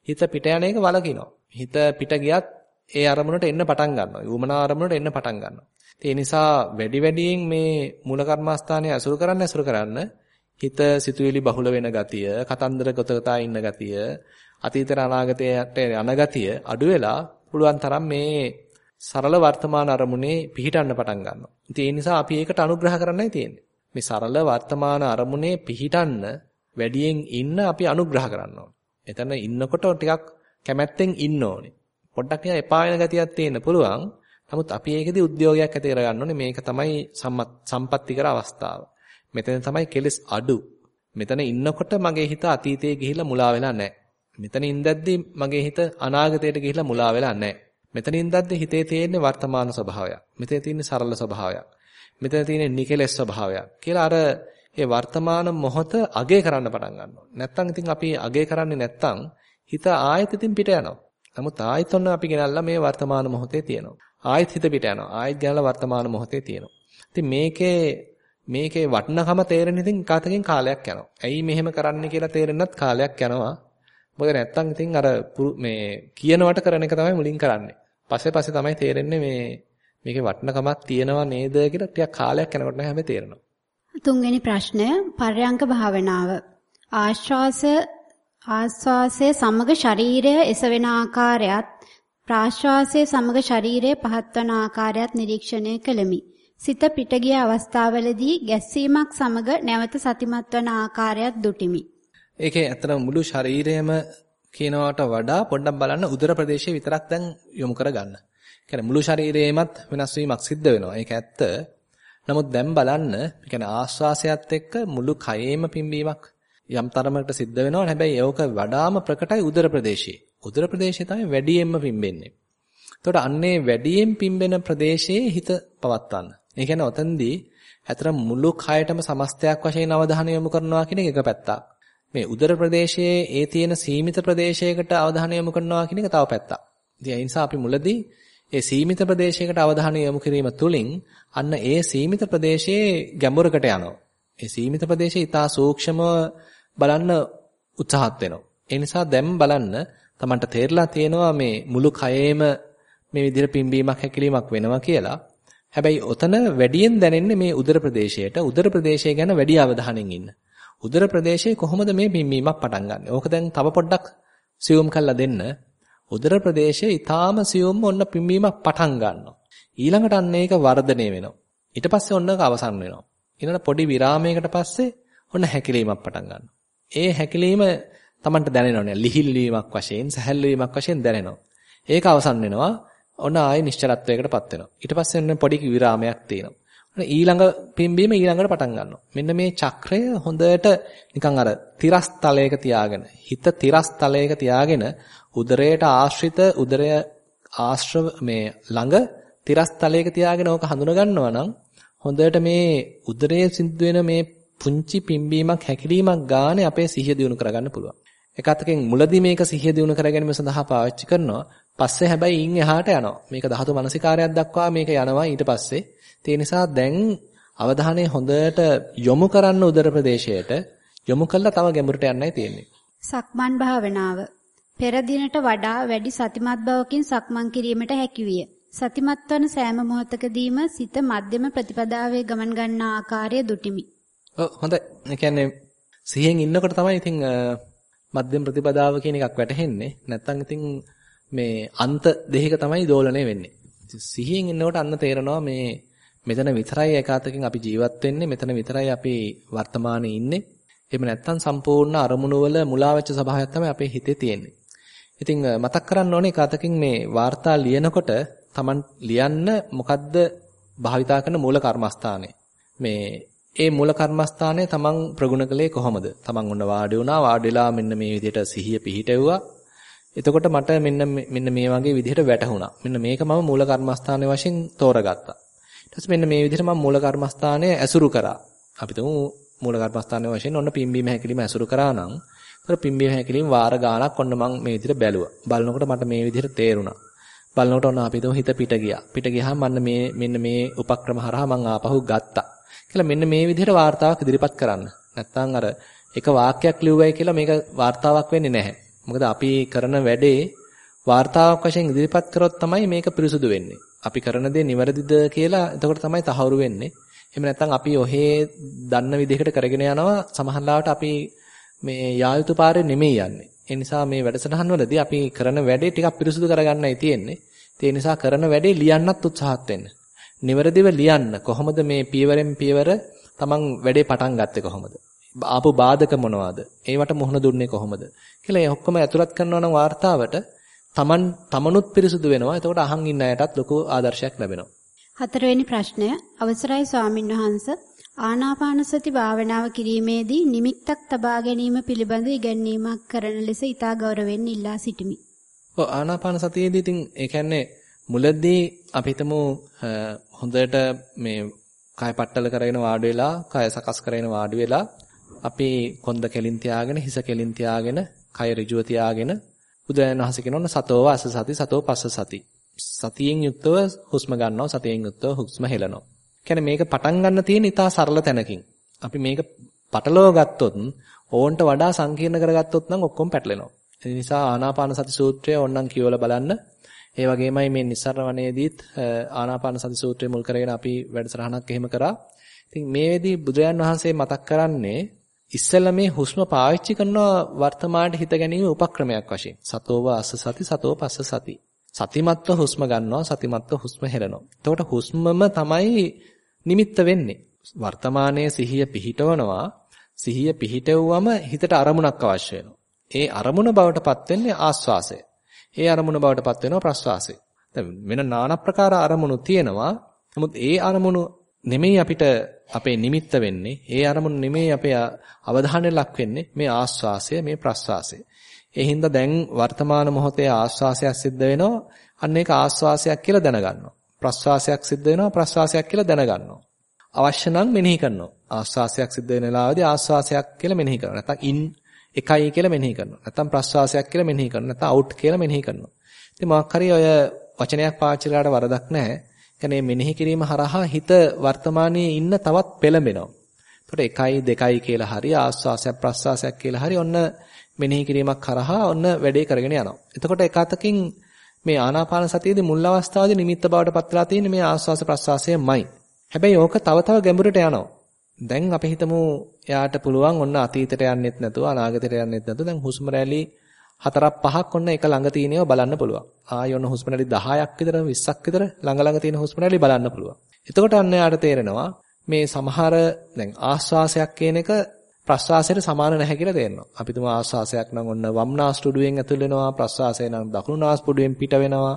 හිත පිට යන එක වලකිනවා. හිත පිට ගියත් ඒ අරමුණට එන්න පටන් ගන්නවා. ඌමනා අරමුණට එන්න පටන් ගන්නවා. ඒ නිසා වැඩි වැඩියෙන් මේ මූල කර්මස්ථානයේ ඇසුරු කරන්න ඇසුරු කරන්න හිත සිතුවිලි බහුල වෙන ගතිය, කතන්දර ගතකතා ඉන්න ගතිය, අතීත අනාගතයට යන ගතිය අඩු වෙලා පුළුවන් තරම් මේ සරල වර්තමාන අරමුණේ පිහිටන්න පටන් ගන්නවා. ඉතින් ඒ නිසා අපි ඒකට අනුග්‍රහ කරන්නයි තියෙන්නේ. මේ සරල වර්තමාන අරමුණේ පිහිටන්න වැඩියෙන් ඉන්න අපි අනුග්‍රහ කරන්න ඕනේ. එතන ඉන්නකොට ටිකක් කැමැත්තෙන් ඉන්න ඕනේ. පොඩ්ඩක් නිකන් එපා වෙන ගතියක් තියෙන්න පුළුවන්. නමුත් අපි ඒකෙදි උද්‍යෝගයක් ඇති කරගන්න ඕනේ. මේක තමයි සම්පත්‍තිකර අවස්ථාව. මෙතන තමයි කෙලස් අඩු. මෙතන ඉන්නකොට මගේ හිත අතීතයේ ගිහිල්ලා මුලා වෙලා නැහැ. මෙතන ඉඳද්දි මගේ හිත අනාගතයට ගිහිල්ලා මුලා වෙලා නැහැ. මෙතන ඉඳද්දි හිතේ තියෙන වර්තමාන ස්වභාවයක්. මෙතන තියෙන සරල ස්වභාවයක්. මෙතන තියෙන නිකලස් ස්වභාවයක්. කියලා අර ඒ වර්තමාන මොහොත අගය කරන්න පටන් ගන්නවා. නැත්තම් ඉතින් අපි අගය කරන්නේ නැත්තම් හිත ආයෙත් ඉතින් පිට යනවා. නමුත් ආයෙත් ඔන්න අපි ගෙනල්ලා මේ වර්තමාන මොහොතේ තියෙනවා. ආයෙත් හිත පිට යනවා. ආයෙත් ගෙනල්ලා වර්තමාන මොහොතේ තියෙනවා. ඉතින් මේකේ මේකේ වටිනකම තේරෙන ඉතින් කාතකින් කාලයක් යනවා. ඇයි මෙහෙම කරන්නේ කියලා තේරෙන්නත් කාලයක් යනවා. මොකද නැත්තම් ඉතින් අර මේ කියනවට කරන එක තමයි මුලින් කරන්නේ. පස්සේ පස්සේ තමයි තේරෙන්නේ මේ මේකේ වටිනකමක් තියෙනවා නේද කියලා ටිකක් කාලයක් යනකොට නම් හැම තේරෙනවා. තුන්වෙනි ප්‍රශ්නය පර්යංක භාවනාව. ආශ්වාස ආස්වාසයේ සමග ශරීරය එසවෙන ආකාරයත් ප්‍රාශ්වාසයේ සමග ශරීරය පහත්වන ආකාරයත් නිරීක්ෂණය කළෙමි. සිත පිට ගිය අවස්ථාවලදී ගැස්සීමක් සමග නැවත සතිමත් වන ආකාරයත් දුටිමි. ඒකේ ඇත්තට මුළු ශරීරයම කියනවට වඩා පොඩ්ඩක් බලන්න උදර ප්‍රදේශය විතරක් දැන් යොමු කරගන්න. කියන්නේ මුළු ශරීරයේමත් වෙනස් වීමක් සිද්ධ වෙනවා. ඒක ඇත්ත. නමුත් දැන් බලන්න, කියන්නේ ආශ්වාසයත් එක්ක මුළු කයේම පිම්බීමක් යම් තරමකට සිද්ධ වෙනවා. හැබැයි ඒක වඩාම ප්‍රකටයි උදර ප්‍රදේශයේ. උදර ප්‍රදේශය තමයි වැඩියෙන්ම පිම්බෙන්නේ. එතකොට අන්නේ වැඩියෙන් පිම්බෙන ප්‍රදේශයේ හිත පවත්වන්න. ඒ කියන්නේ ඔතෙන්දී ඇතර මුළු කයටම සමස්තයක් වශයෙන් අවධානය යොමු කරනවා කියන එක පැත්තක්. මේ උදර ප්‍රදේශයේ ඒ තියෙන සීමිත ප්‍රදේශයකට අවධානය යොමු කරනවා කියන එක තව පැත්තක්. ඉතින් ඒ නිසා අපි මුලදී ඒ සීමිත ප්‍රදේශයකට අවධානය යොමු කිරීම තුළින් අන්න ඒ සීමිත ප්‍රදේශයේ ගැඹුරකට යනවා. ඒ සීමිත ප්‍රදේශය ඊටා සූක්ෂමව බලන්න උත්සාහත් වෙනවා. ඒ නිසා දැන් බලන්න Tamanට තේරලා තියෙනවා මේ මුළු කයේම මේ විදිහට පිම්බීමක් හැකිලීමක් වෙනවා කියලා. හැබැයි ඔතන වැඩියෙන් දැනෙන්නේ මේ උදර ප්‍රදේශයට. උදර ප්‍රදේශය ගැන වැඩි අවධානයෙන් ඉන්න. උදර ප්‍රදේශයේ කොහොමද මේ පිම්බීමක් පටන් ගන්නෙ? ඕක දැන් තව පොඩ්ඩක් සියුම් කරලා දෙන්න. උදර ප්‍රදේශයේ ඊටාම සියුම්ම ඔන්න පිම්බීමක් පටන් ගන්නවා. ඊළඟට අන්න ඒක වර්ධනය වෙනවා. ඊට පස්සේ ඔන්න ඒක අවසන් වෙනවා. ඊළඟ පොඩි විරාමයකට පස්සේ ඔන්න හැකිලීමක් පටන් ගන්නවා. ඒ හැකිලීම Tamanට දැනෙනවනේ. ලිහිල් වීමක් වශයෙන්, සැහැල්ලු වීමක් වශයෙන් දැනෙනවා. ඒක අවසන් වෙනවා. ඔන්න ආයේ නිශ්චලත්වයකටපත් වෙනවා. ඊට පස්සේ ඔන්න පොඩි විරාමයක් තියෙනවා. ඔන්න ඊළඟ පිම්බීම ඊළඟට පටන් ගන්නවා. මෙන්න මේ චක්‍රය හොඳට නිකන් අර තිරස්තලයක තියාගෙන, හිත තිරස්තලයක තියාගෙන උදරයට ආශ්‍රිත උදරය ආශ්‍රව මේ ළඟ තිරස්තලයක තියාගෙන ඕක හඳුන ගන්නවා නම් හොඳට මේ උදරයේ සිද්ධ වෙන මේ පුංචි පිම්බීමක් හැකිලීමක් ගානේ අපේ සිහිය දියුණු කරගන්න පුළුවන්. එක අතකින් මුලදී මේක සිහිය දියුණු කර ගැනීම සඳහා පාවිච්චි කරනවා. පස්සේ හැබැයි ඉන් එහාට යනවා. මේක ධාතු මනසිකාරයක් දක්වා මේක යනවා ඊට පස්සේ. ඒ නිසා දැන් අවධානය හොඳට යොමු කරන්න උදර ප්‍රදේශයට යොමු කළා තව ගැඹුරට යන්නයි තියෙන්නේ. සක්මන් භාවනාව පෙර දිනට වඩා වැඩි සතිමත් බවකින් සක්මන් කිරීමට හැකියිය. සතිමත් වන සෑම මොහොතකදීම සිත මධ්‍යම ප්‍රතිපදාවේ ගමන් ගන්නා ආකාරය දුටිමි. ඔව් හොඳයි. ඒ කියන්නේ සිහියෙන් ඉන්නකොට තමයි ඉතින් මධ්‍යම ප්‍රතිපදාව කියන එකක් වැටහෙන්නේ. නැත්තම් ඉතින් මේ අන්ත දෙහික තමයි දෝලණය වෙන්නේ. සිහියෙන් ඉන්නකොට අන්න තේරෙනවා මේ මෙතන විතරයි ඒකාතකින් අපි ජීවත් වෙන්නේ මෙතන විතරයි අපි වර්තමානයේ ඉන්නේ. එහෙම නැත්නම් සම්පූර්ණ අරමුණු වල මුලා වෙච්ච ස්වභාවයක් තමයි අපේ හිතේ තියෙන්නේ. ඉතින් මතක් කරන්න ඕනේ කාතකින් මේ වාර්තා ලියනකොට Taman ලියන්න මොකද්ද භාවිතා කරන මූල කර්මස්ථානය. මේ ඒ මූල කර්මස්ථානය Taman ප්‍රගුණ කළේ කොහොමද? Taman ඔන්න වාඩි වුණා, වාඩිලා මෙන්න මේ විදිහට සිහිය පිහිටෙව්වා. එතකොට මට මෙන්න මෙන්න මේ වගේ විදිහට වැටහුණා. මෙන්න මේක මම මූල කර්මස්ථානයේ වශයෙන් තෝරගත්තා. ඊට පස්සේ මෙන්න මේ විදිහට මම මූල කර්මස්ථානය ඇසුරු කරා. අපි තුමු මූල කර්මස්ථානයේ වශයෙන් ඔන්න පිම්බීම හැකිලිම ඇසුරු කරා නම් ඒතර පිම්බීම හැකිලිම වාර ගාණක් ඔන්න මම මේ විදිහට බැලුවා. බලනකොට මට මේ විදිහට තේරුණා. බලනකොට ඔන්න අපි තුමු හිත පිට ගියා. පිට ගියාම මන්න මේ මෙන්න මේ උපක්‍රම හරහා මම ආපහු ගත්තා. කියලා මෙන්න මේ විදිහට වார்த்தාවක් ඉදිරිපත් කරන්න. නැත්නම් අර එක වාක්‍යයක් ලිව්වයි කියලා මේක වார்த்தාවක් වෙන්නේ නැහැ. මොකද අපි කරන වැඩේ වார்த்தාවක් වශයෙන් ඉදිරිපත් කරොත් තමයි මේක පිරිසුදු වෙන්නේ. අපි කරන දේ නිවැරදිද කියලා එතකොට තමයි තහවුරු වෙන්නේ. එහෙම නැත්නම් අපි ඔහේ දන්න විදිහකට කරගෙන යනවා සමහරවිට අපි මේ යායුතු පාරේ නෙමෙයි යන්නේ. ඒ නිසා මේ වැඩසටහන් වලදී අපි කරන වැඩේ ටිකක් පිරිසුදු කරගන්නයි තියෙන්නේ. ඒ නිසා කරන වැඩේ ලියන්නත් උත්සාහත් වෙන්න. නිවැරදිව ලියන්න කොහොමද මේ පියවරෙන් පියවර තමන් වැඩේ පටන් ගත්තේ කොහොමද? ආපු බාධක මොනවාද? ඒවට මුහුණ දුන්නේ කොහොමද? කියලා ඒ ඔක්කොම ඇතුළත් කරනවා නම් වார்த்தාවට තමන් තමනුත් පිරිසුදු වෙනවා. එතකොට අහන් ඉන්න අයටත් ලොකු ආදර්ශයක් ලැබෙනවා. හතරවෙනි ප්‍රශ්නය. අවසරයි ස්වාමින්වහන්ස ආනාපාන සති භාවනාව කිරීමේදී නිමිත්තක් තබා ගැනීම පිළිබඳ ඉගැන්වීමක් කරන ලෙස ඊටා ගෞරවයෙන් ඉල්ලා සිටිමි. ඔව් ආනාපාන සතියේදී ඉතින් ඒ කියන්නේ මුලදී අපි හිතමු හොඳට මේ කය පట్టල කරගෙන වාඩි වෙලා කය සකස් කරගෙන වාඩි වෙලා අපි කොන්ද කෙලින් තියාගෙන හිස කෙලින් තියාගෙන කය ඍජුව තියාගෙන බුදුරජාණන් වහන්සේ කියනවා සතෝව අස සති සතෝ පස්ස සති. සතියෙන් යුක්තව හුස්ම ගන්නවා සතියෙන් යුක්තව හුස්ම හෙලනවා. කියන්නේ මේක පටන් ගන්න තියෙන ඉතා සරල තැනකින්. අපි මේක පටලව ගත්තොත් ඕන්ට වඩා සංකීර්ණ කරගත්තොත් නම් ඔක්කොම පැටලෙනවා. ඒ නිසා ආනාපාන සති සූත්‍රය ඕනනම් කියවලා බලන්න. ඒ වගේමයි මේ නිස්සාරණ වනයේදීත් ආනාපාන සති සූත්‍රය මුල් කරගෙන අපි වැඩසටහනක් එහෙම කරා. ඉතින් මේෙදී බුදුරජාන් වහන්සේ මතක් කරන්නේ ඉස්සෙල්ලා මේ හුස්ම පාවිච්චි කරන වර්තමානයේ හිත ගැනීම උපක්‍රමයක් වශයෙන්. සතෝව අස්ස සති සතෝ පස්ස සති. සතිමත්ව හුස්ම ගන්නවා සතිමත්ව හුස්ම හෙලනවා. එතකොට හුස්මම තමයි නිමිත්ත වෙන්නේ. වර්තමානයේ සිහිය පිහිටවනවා. සිහිය පිහිටවුවම හිතට අරමුණක් අවශ්‍ය වෙනවා. ඒ අරමුණ බවට පත් වෙන්නේ ආස්වාසය. ඒ අරමුණ බවට පත් වෙනවා ප්‍රස්වාසය. දැන් වෙන নানা ප්‍රකාර අරමුණු තියෙනවා. නමුත් ඒ අරමුණු නෙමෙයි අපිට අපේ නිමිත්ත වෙන්නේ. ඒ අරමුණු නෙමෙයි අපේ අවධානය ලක් වෙන්නේ මේ ආස්වාසය මේ ප්‍රස්වාසය. ඒ හින්දා දැන් වර්තමාන මොහොතේ ආස්වාසයක් සිද්ධ වෙනවා. අන්න ඒක ආස්වාසයක් කියලා දැනගන්නවා. ප්‍රස්වාසයක් සිද්ධ වෙනවා ප්‍රස්වාසයක් කියලා දැනගන්නවා. අවශ්‍ය නම් මෙනෙහි කරනවා. ආස්වාසයක් සිද්ධ වෙන වෙලාවේදී ආස්වාසයක් කියලා මෙනෙහි කරනවා. නැත්නම් ඉන් එකයි කියලා මෙනෙහි කරනවා. නැත්නම් ප්‍රස්වාසයක් කියලා මෙනෙහි කරනවා. නැත්නම් අවුට් කියලා මෙනෙහි කරනවා. ඉතින් මොකක් හරි ඔය වචනයක් පාවිච්චි කරලාට වරදක් නැහැ. කියන්නේ මෙනෙහි කිරීම හරහා හිත වර්තමානයේ ඉන්න තවත් පෙළඹෙනවා. එතකොට එකයි දෙකයි කියලා හරි ආස්වාසයක් ප්‍රස්වාසයක් කියලා හරි ඔන්න මෙනෙහි කිරීමක් කරහා ඔන්න වැඩේ කරගෙන යනවා. එතකොට එක අතකින් මේ ආනාපාන සතියේදී මුල් අවස්ථාවේදී නිමිත්ත බවට පත්ලා තියෙන්නේ මේ ආස්වාස ප්‍රස්වාසයමයි. හැබැයි ඕක තව තව ගැඹුරට යනවා. දැන් අපි හිතමු එයාට පුළුවන් ඔන්න අතීතයට යන්නෙත් නැතුව අනාගතයට යන්නෙත් නැතුව දැන් හුස්ම රැලි හතරක් පහක් ඔන්න එක ළඟ තියෙනව බලන්න පුළුවන්. ආයෙ ඔන්න හුස්ම රැලි 10ක් විතර 20ක් විතර ළඟ ළඟ තියෙන හුස්ම රැලි බලන්න පුළුවන්. එතකොට අන්න යාට තේරෙනවා මේ සමහර දැන් ආස්වාසයක් කියන එක ප්‍රස්වාසයට සමාන නැහැ කියලා තේරෙනවා. අපි තුමා ආස්වාසයක් නම් ඔන්න වම් නාස්පුඩුවෙන් ඇතුල් වෙනවා ප්‍රස්වාසය නම් දකුණු නාස්පුඩුවෙන් පිට වෙනවා.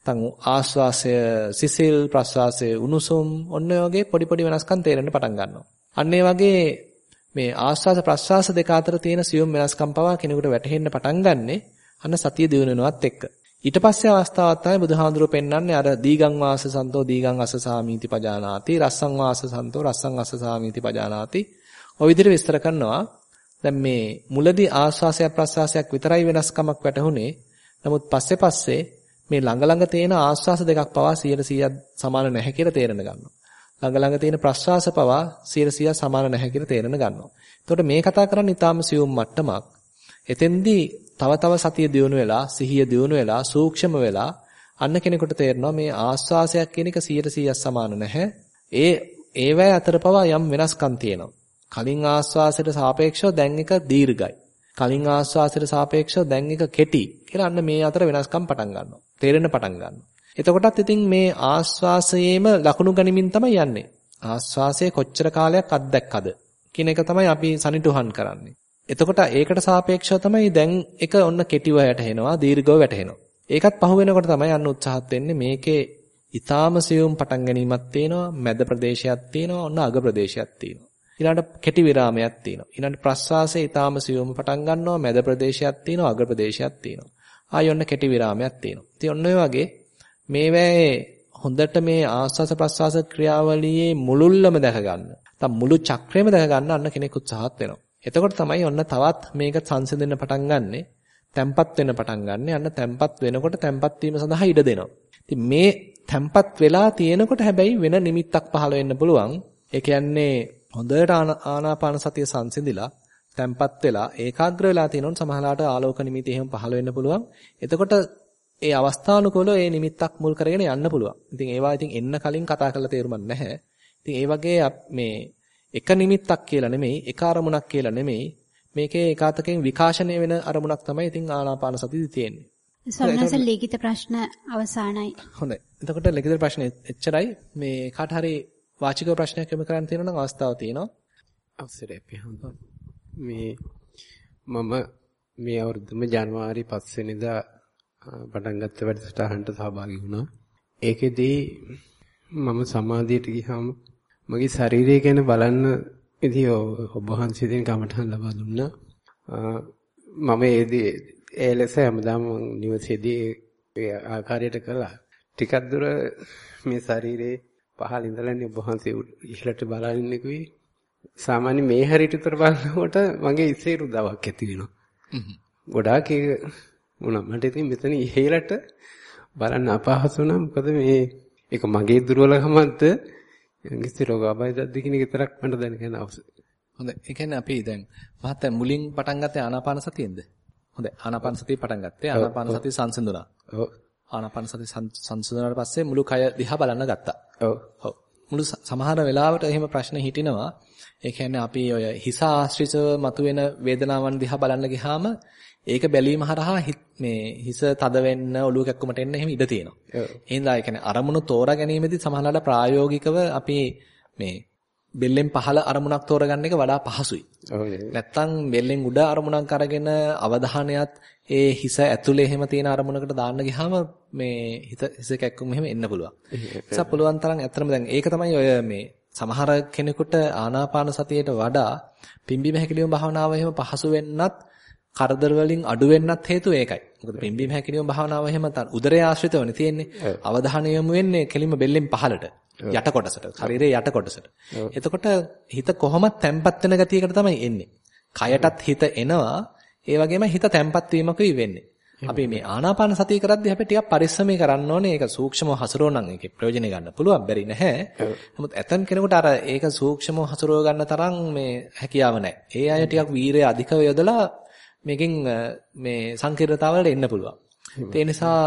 නැත්නම් ආස්වාසය සිසිල් ප්‍රස්වාසය උණුසුම් ඔන්න වගේ පොඩි පොඩි වෙනස්කම් තේරෙන්න පටන් ගන්නවා. අන්න වගේ මේ ආස්වාස ප්‍රස්වාස දෙක අතර තියෙන සියුම් වෙනස්කම් පවා කෙනෙකුට වැටහෙන්න පටන් ගන්නෙ අන්න සතිය දිනුනනවත් එක්ක. ඊට පස්සේ අවස්ථාවක් තමයි බුදුහාඳුරෝ පෙන්වන්නේ අර දීගං වාස සන්තෝ දීගං අස සාමීති පජානාති රස්සං වාස සන්තෝ රස්සං අස සාමීති පජානාති ඔය විදිහට විස්තර කරනවා. දැන් මේ මුලදී ආස්වාසයක් ප්‍රස්වාසයක් විතරයි වෙනස්කමක් වැටහුනේ. නමුත් පස්සේ පස්සේ මේ ළඟ ළඟ තියෙන ආස්වාස දෙකක් පවා 100% සමාන නැහැ කියලා තේරෙන ගන්නවා. ළඟ ළඟ තියෙන ප්‍රස්වාස පවා 100% සමාන නැහැ කියලා තේරෙන ගන්නවා. එතකොට මේ කතා කරන්නේ ඊටාම සියුම් මට්ටමක්. එතෙන්දී තව තව සතිය දියුණු වෙලා, සිහිය දියුණු වෙලා, සූක්ෂම වෙලා අන්න කෙනෙකුට තේරෙනවා මේ ආස්වාසයක් කියන එක 100% සමාන නැහැ. ඒ ඒවැය අතර පවා යම් වෙනස්කම් තියෙනවා. කලින් ආස්වාසයට සාපේක්ෂව දැන් එක දීර්ඝයි. කලින් ආස්වාසයට සාපේක්ෂව දැන් එක කෙටි කියලා අන්න මේ අතර වෙනස්කම් පටන් ගන්නවා. තේරෙන්න පටන් ගන්නවා. එතකොටත් ඉතින් මේ ආස්වාසයේම ලකුණු ගනිමින් තමයි යන්නේ. ආස්වාසයේ කොච්චර කාලයක් අත්දැක්කද? කියන එක තමයි අපි සනිටුහන් කරන්නේ. එතකොට ඒකට සාපේක්ෂව තමයි දැන් එක ඔන්න කෙටිව වැටෙනවා දීර්ඝව වැටෙනවා. ඒකත් පහු වෙනකොට තමයි අන්න උත්සාහත් වෙන්නේ මේකේ ඊ타ම සියුම් පටන් ගැනීමක් තියෙනවා, මැද ප්‍රදේශයක් තියෙනවා, ඔන්න අග ප්‍රදේශයක් තියෙනවා. ඊළඟට කෙටි විරාමයක් තියෙනවා. ඊළඟට ප්‍රස්වාසයේ ඊ타ම සියුම් පටන් ගන්නවා, මැද ප්‍රදේශයක් තියෙනවා, අග ප්‍රදේශයක් තියෙනවා. ආයි ඔන්න කෙටි විරාමයක් තියෙනවා. ඉතින් ඔන්න ඔය වගේ මේවැයේ හොඳට මේ ආස්වාස ප්‍රස්වාස ක්‍රියාවලියේ මුලුල්ලම දැක ගන්න. නැත්නම් මුළු චක්‍රයම දැක ගන්න අන්න කෙනෙක් උත්සාහත් වෙනවා. එතකොට තමයි ඔන්න තවත් මේක සංසිඳෙන්න පටන් ගන්නෙ. තැම්පත් වෙන්න පටන් ගන්න. අන්න තැම්පත් වෙනකොට තැම්පත් වීම සඳහා ඉඩ දෙනවා. ඉතින් මේ තැම්පත් වෙලා තියෙනකොට හැබැයි වෙන නිමිත්තක් පහළ වෙන්න පුළුවන්. ඒ කියන්නේ හොඳට ආනාපාන සතිය සංසිඳිලා තැම්පත් වෙලා ඒකාග්‍ර වෙලා තියෙනොත් සමහරලාට ආලෝක නිමිති එහෙම පහළ වෙන්න පුළුවන්. එතකොට ඒ අවස්ථානුකූලව ඒ නිමිත්තක් මුල් කරගෙන යන්න පුළුවන්. ඉතින් ඒවා ඉතින් එන්න කලින් කතා කරලා තේරුමක් නැහැ. ඉතින් ඒ වගේ මේ එක නිමිත්තක් කියලා නෙමෙයි, එක අරමුණක් කියලා නෙමෙයි. මේකේ එකාතකෙන් විකාශනය වෙන අරමුණක් තමයි ඉතින් ආනාපාන සතියදී තියෙන්නේ. සමහරවිට ලිඛිත ප්‍රශ්න අවසానයි. හොඳයි. එතකොට ලිඛිත ප්‍රශ්න එච්චරයි. මේ කාට හරි වාචික ප්‍රශ්නයක් යොමු කරන්න තියෙනවා නම් අවස්ථාව තියෙනවා. අවසරයි. මේ මම මේ අවුරුද්දම ජනවාරි 5 වෙනිදා පටන් ගත්ත වැඩසටහනට සහභාගී වුණා. ඒකෙදී මම සමාධියට ගියාම මගේ ශරීරය ගැන බලන්න ඉතින් ඔබ වහන්සේ දෙන කමටහන් ලබා දුන්නා. මම ඒදී ඒ ලෙස හැමදාම නිවසේදී ඒ ආකාරයට කළා. ටිකක් දුර මේ ශරීරේ පහළ ඉඳලානේ ඔබ වහන්සේ ඉහළට බලන ඉන්නේ සාමාන්‍ය මේ හරියට උතර බලනකොට මගේ ඉසේ රුදාවක් ඇති වෙනවා. ගොඩාක් ඒක වුණා. මට ඉතින් මෙතන ඉහළට බලන්න අපහසු වුණා. මොකද මේ ඒක මගේ දුර්වලකමක්ද කිසි රෝගාබාධයක්ද කියන එක විතරක් මට දැනගන්න අවශ්‍යයි. හොඳයි. ඒ කියන්නේ අපි දැන් මහත්තයා මුලින් පටන් ගත්තේ ආනාපාන සතියෙන්ද? හොඳයි. ආනාපාන සතිය පටන් ගත්තේ ආනාපාන සතිය සංසිඳුණා. ඔව්. ආනාපාන සතිය සංසිඳුණාට පස්සේ මුළු කය දිහා බලන්න ගත්තා. ඔව්. ඔව්. මුළු සමහර වෙලාවට එහෙම ප්‍රශ්න හිටිනවා. ඒ කියන්නේ අපි ඔය හිස ආශ්‍රිතව මතුවෙන වේදනාවන් දිහා බලන්න ගියාම ඒක බැලීම හරහා මේ හිස තද වෙන්න ඔලුව කැක්කුමට එන්න එහෙම ඉඩ තියෙනවා. ඒ හින්දා ඒ කියන්නේ අරමුණු තෝරා ගැනීමේදී සමහරවිට ප්‍රායෝගිකව අපි මේ බෙල්ලෙන් පහළ අරමුණක් තෝරගන්න එක වඩා පහසුයි. නැත්තම් බෙල්ලෙන් උඩ අරමුණක් අරගෙන අවධානයත් ඒ හිස ඇතුලේ එහෙම තියෙන අරමුණකට දාන්න ගියාම මේ හිත හිස කැක්කුම් එහෙම එන්න පුළුවන්. නිසා පුළුවන් තරම් ඇත්තම දැන් ඒක තමයි ඔය මේ සමහර කෙනෙකුට ආනාපාන සතියට වඩා පිම්බීම හැකිලිම භාවනාව එහෙම පහසු වෙන්නත් කරදර වලින් අඩු වෙන්නත් හේතුව ඒකයි. මොකද පිම්බීම හැකිලිම භාවනාව එහෙම උදරය ආශ්‍රිතවනේ තියෙන්නේ. අවධානය යොමු වෙන්නේ කෙලිම බෙල්ලෙන් පහළට. යට කොටසට. ශරීරයේ යට කොටසට. එතකොට හිත කොහොමත් තැම්පත් වෙන ගතියකට තමයි එන්නේ. කයටත් හිත එනවා. ඒ වගේම හිත තැම්පත් වීමකුයි වෙන්නේ. අපි මේ ආනාපාන සතිය කරද්දී අපි ටිකක් පරිස්සමෙන් කරන්න ඕනේ. ඒක සූක්ෂමව හසුරව නම් ඒකේ ප්‍රයෝජන ගන්න පුළුවන්. බැරි නැහැ. නමුත් ඇතන් කෙනෙකුට අර ඒක සූක්ෂමව හසුරව ගන්න තරම් මේ හැකියාව නැහැ. ඒ අය ටිකක් වීරය අධිකව යොදලා මේකෙන් මේ සංකීර්ණතාවලට එන්න පුළුවන්. ඒ නිසා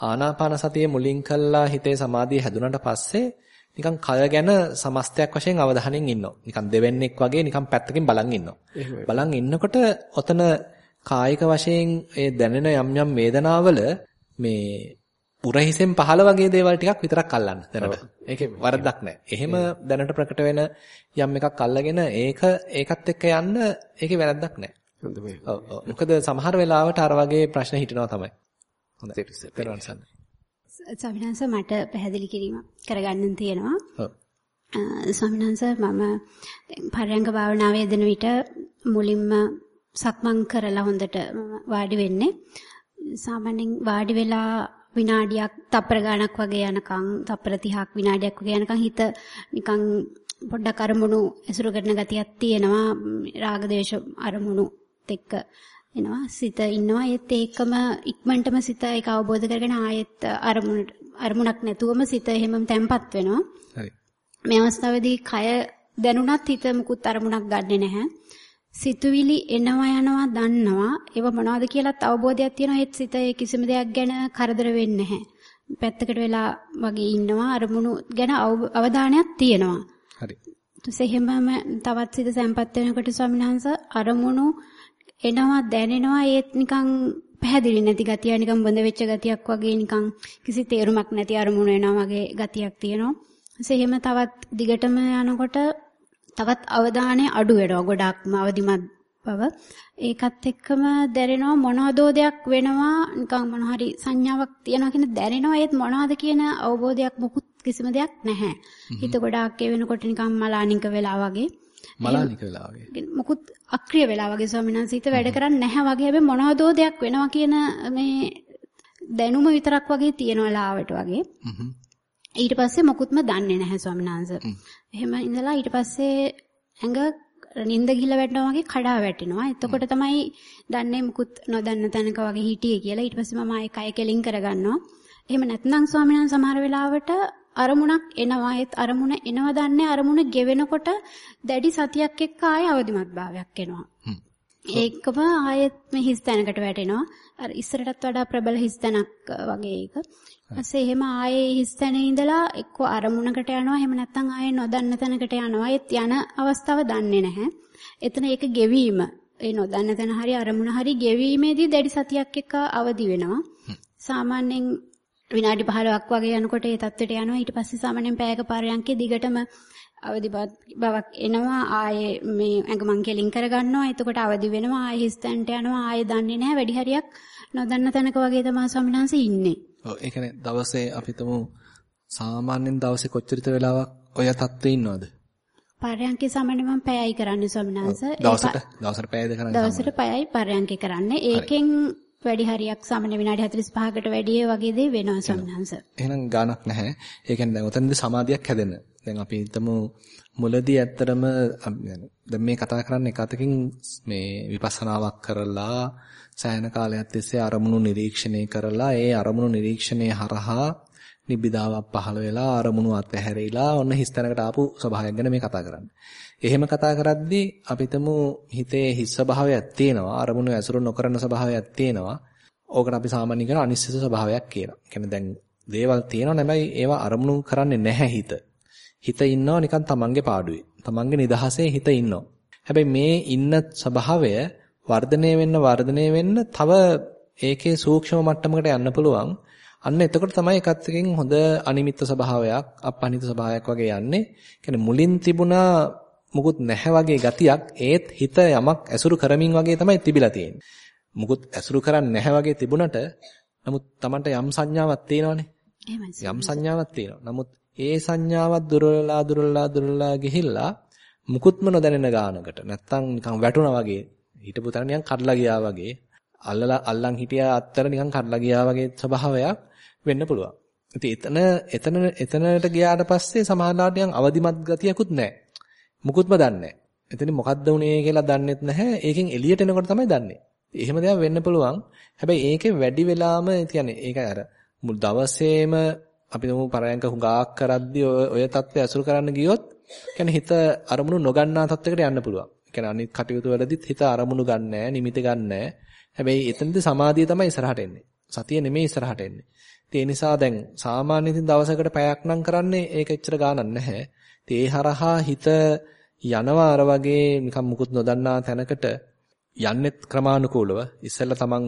ආනාපාන සතිය මුලින් කළා හිතේ සමාධිය හැදුනට පස්සේ නිකන් කය ගැන සමස්තයක් වශයෙන් අවධානයෙන් ඉන්නවා. නිකන් දෙවන්නේක් වගේ නිකන් පැත්තකින් බලන් ඉන්නවා. බලන් ඉන්නකොට ඔතන කායික වශයෙන් ඒ දැනෙන යම් යම් වේදනාවල මේ උරහිසෙන් පහළ වගේ දේවල් ටිකක් විතරක් අල්ලන්න දැනට. ඒකේ වරදක් නැහැ. එහෙම දැනට ප්‍රකට වෙන යම් එකක් අල්ලගෙන ඒක ඒකත් එක්ක යන්න ඒකේ වැරද්දක් නැහැ. හොඳයි. ඔව් ඔව්. මොකද සමහර වෙලාවට අර වගේ ප්‍රශ්න හිටිනවා තමයි. හොඳයි. තේරුවන් සන්න. ස්වාමිනාංශ මට පැහැදිලි කිරීම කරගන්න තියෙනවා. ඔව්. ස්වාමිනාංශ මම පරයන්ක භාවනාවේ යෙදෙන විට මුලින්ම සක්මන් කරලා හොඳට වාඩි වෙන්නේ. සාමාන්‍යයෙන් වාඩි වෙලා විනාඩියක් තප්පර ගාණක් වගේ යනකම් තප්පර 30ක් විනාඩියක් වගේ යනකම් හිත නිකන් පොඩ්ඩක් අරමුණු ඇසුරු කරන ගතියක් තියෙනවා රාග දේශ අරමුණු එක්ක. එනවා සිත ඉන්නවා. ඒත් ඒකම ඉක්මනටම සිත ඒක අවබෝධ කරගෙන ආයෙත් අරමුණට අරමුණක් නැතුවම සිත එහෙමම තැම්පත් වෙනවා. හරි. මේ අවස්ථාවේදී කය දැනුණත් හිත මුකුත් අරමුණක් ගන්නෙ නැහැ. සිතුවිලි එනවා යනවා දන්නවා. ඒව මොනවද කියලාත් අවබෝධයක් තියෙනවා. ඒත් සිත ඒ කිසිම දෙයක් ගැන කරදර වෙන්නේ නැහැ. පැත්තකට වෙලා වගේ ඉන්නවා. අරමුණු ගැන අවධානයක් තියෙනවා. හරි. ඊට එහෙමම තවත් සිත සැම්පත් වෙනකොට ස්වාමීන් වහන්සේ අරමුණු එනවා දැනෙනවා ඒත් නිකන් පැහැදිලි නැති ගතිය නිකන් බඳ වෙච්ච ගතියක් වගේ නිකන් කිසි තේරුමක් නැති අරමුණු එනවා වගේ ගතියක් තියෙනවා. එහෙම තවත් දිගටම යනකොට තවත් අවධානය අඩු වෙනවා ගොඩක්ම අවදිමත් බව. ඒකත් එක්කම දැනෙනවා මොනවදෝ දෙයක් වෙනවා නිකන් මොන හරි සංඥාවක් තියනවා කියන දැනෙනවා ඒත් මොනවද කියන අවබෝධයක් මොකුත් කිසිම දෙයක් නැහැ. හිත ගොඩාක් ඒ වෙනකොට නිකන් මලානික වෙලා වගේ. මලානික වෙලා වගේ. මොකුත් අක්‍රිය වෙලා වගේ ස්වාමීන් වහන්සේ හිත වැඩ කරන්නේ නැහැ වගේ හැබැයි මොනවදෝ දෙයක් වෙනවා කියන මේ දැනුම විතරක් වගේ තියෙනවා ලාවට වගේ. ඊට පස්සේ මොකුත්ම දන්නේ නැහැ ස්වාමීන් වහන්සේ. එහෙම ඉඳලා ඊට පස්සේ ඇඟ නිින්ද ගිහලා වැටෙනවා වගේ කඩා වැටෙනවා. එතකොට තමයි දන්නේ මුකුත් නොදන්න තැනක වගේ හිටියේ කියලා. ඊට පස්සේ මම ආයේ කය කෙලින් කරගන්නවා. එහෙම නැත්නම් ස්වාමීන් වහන්සේ සමහර වෙලාවට අරමුණක් එනවා. ඒත් අරමුණ එනවා දන්නේ අරමුණ ගෙවෙනකොට දැඩි සතියක් එක්ක ආයේ අවදිමත් භාවයක් එනවා. ඒකම ආයෙත් මේ හිස් තැනකට වැටෙනවා. අර ඉස්සරටත් වඩා ප්‍රබල හිස් තැනක් වගේ එක. ඊපස්සේ එහෙම ආයේ හිස් තැනේ ඉඳලා එක්ක අරමුණකට යනවා. එහෙම නැත්නම් ආයේ නොදන්න තැනකට යනවා. ඒත් යන අවස්ථාව දන්නේ නැහැ. එතන ඒක ගෙවීම. ඒ නොදන්න තැන හරි අරමුණ හරි ගෙවීමේදී දැඩි සතියක් එක්ක අවදි වෙනවා. සාමාන්‍යයෙන් විනාඩි 15ක් වගේ යනකොට ඒ தත්ත්වයට යනවා. ඊට පස්සේ සාමාන්‍යයෙන් පැයක පරයන්කේ දිගටම අවදි බවක් එනවා ආයේ මේ ඇඟ මං කෙලින් කරගන්නවා එතකොට අවදි වෙනවා ආයේ හිස්තැන්ට යනවා ආයේ දන්නේ නැහැ වැඩි හරියක් නොදන්න තැනක වගේ තමයි ස්වාමිනාංශ ඉන්නේ. ඔව් ඒ කියන්නේ දවසේ අපිටම සාමාන්‍යයෙන් දවසේ කොච්චර වෙලාවක් ඔය තත්ත්වේ ඉන්නවද? පරයන්කේ සාමාන්‍යයෙන් මම පැයයි කරන්නේ ස්වාමිනාංශ. දවසට දවසට පැයද කරන්නේ? දවසට පැයයි පරයන්කේ කරන්නේ. ඒකෙන් වැඩි හරියක් සාමාන්‍ය විනාඩි 45කට වැඩි වගේ දේ වෙනවා ස්වාමිනාංශ. එහෙනම් ගාණක් නැහැ. ඒ කියන්නේ දැන් උතනදී සමාධියක් හැදෙන්න. දැන් අපි හිතමු මුලදී ඇත්තරම දැන් මේ කතා කරන්නේ එක අතකින් මේ විපස්සනාවක් කරලා සෑහෙන කාලයක් තිස්සේ අරමුණු නිරීක්ෂණය කරලා ඒ අරමුණු නිරීක්ෂණය හරහා නිබ්බිදාවක් පහළ වෙලා අරමුණු අත්හැරීලා ඔන්න හිස්තැනකට ආපු ස්වභාවයක් ගැන මේ කතා කරන්නේ. එහෙම කතා කරද්දී අපිටම හිතේ හිස් ස්වභාවයක් තියෙනවා අරමුණු ඇසුරු නොකරන ස්වභාවයක් තියෙනවා. ඕකට අපි සාමාන්‍යයෙන් කියන අනිශ්චිත ස්වභාවයක් කියලා. කියන්නේ දැන් දේවල් තියෙනවා හැබැයි ඒවා අරමුණු කරන්නේ නැහැ හිත. හිත ඉන්නවා නිකන් තමන්ගේ පාඩුවේ. තමන්ගේ නිදහසේ හිත ඉන්නවා. හැබැයි මේ ඉන්න ස්වභාවය වර්ධනය වෙන්න වර්ධනය වෙන්න තව ඒකේ සූක්ෂම මට්ටමකට යන්න පුළුවන්. අන්න එතකොට තමයි එකත් එකකින් හොඳ අනිමිත්ත ස්වභාවයක්, අපනිත ස්වභාවයක් වගේ යන්නේ. කියන්නේ මුලින් තිබුණා මුකුත් නැහැ වගේ ගතියක් ඒත් හිත යමක් ඇසුරු කරමින් වගේ තමයි තිබිලා තියෙන්නේ. මුකුත් ඇසුරු කරන්නේ නැහැ වගේ තිබුණට නමුත් Tamanට යම් සංඥාවක් තියෙනවනේ. යම් සංඥාවක් තියෙනවා. නමුත් ඒ සංඥාවක් දුරලා දුරලා දුරලා ගිහිල්ලා මුකුත්ම නොදැනෙන ගානකට නැත්තම් නිකන් වැටුණා වගේ හිටපු තැන නිකන් කඩලා ගියා වගේ අල්ලලා අල්ලන් හිටියා අත්තර නිකන් කඩලා ගියා වගේ ස්වභාවයක් වෙන්න පුළුවන්. ඉතින් එතන එතන එතනට ගියාට පස්සේ සමාහලාට නිකන් අවදිමත් ගතියකුත් නැහැ. මුකුත්ම දන්නේ නැහැ. එතන මොකද්ද උනේ කියලා දන්නෙත් නැහැ. ඒකෙන් එළියට එනකොට තමයි දන්නේ. එහෙම දෙයක් වෙන්න පුළුවන්. හැබැයි ඒකේ වැඩි වෙලාම කියන්නේ ඒක අර මුල් දවසේම අපි දුමු පරයන්ක හුඟාක් කරද්දී ඔය தත්ත්වය අසුරු කරන්න ගියොත් කියන්නේ හිත අරමුණු නොගන්නා තත්ත්වයකට යන්න පුළුවන්. කියන්නේ අනිත් කටයුතු වලදීත් හිත අරමුණු ගන්නෑ, නිමිති ගන්නෑ. හැබැයි එතනදී සමාධිය තමයි ඉස්සරහට එන්නේ. සතිය නෙමෙයි ඉස්සරහට එන්නේ. ඒ නිසා දැන් සාමාන්‍ය ඉතින් දවසකට පැයක් නම් කරන්නේ ඒක එච්චර ගාණක් නැහැ. ඒ හරහා හිත යනවා අර වගේ නිකන් මුකුත් නොදන්නා තැනකට යන්නෙත් ක්‍රමානුකූලව. ඉස්සෙල්ලා තමන්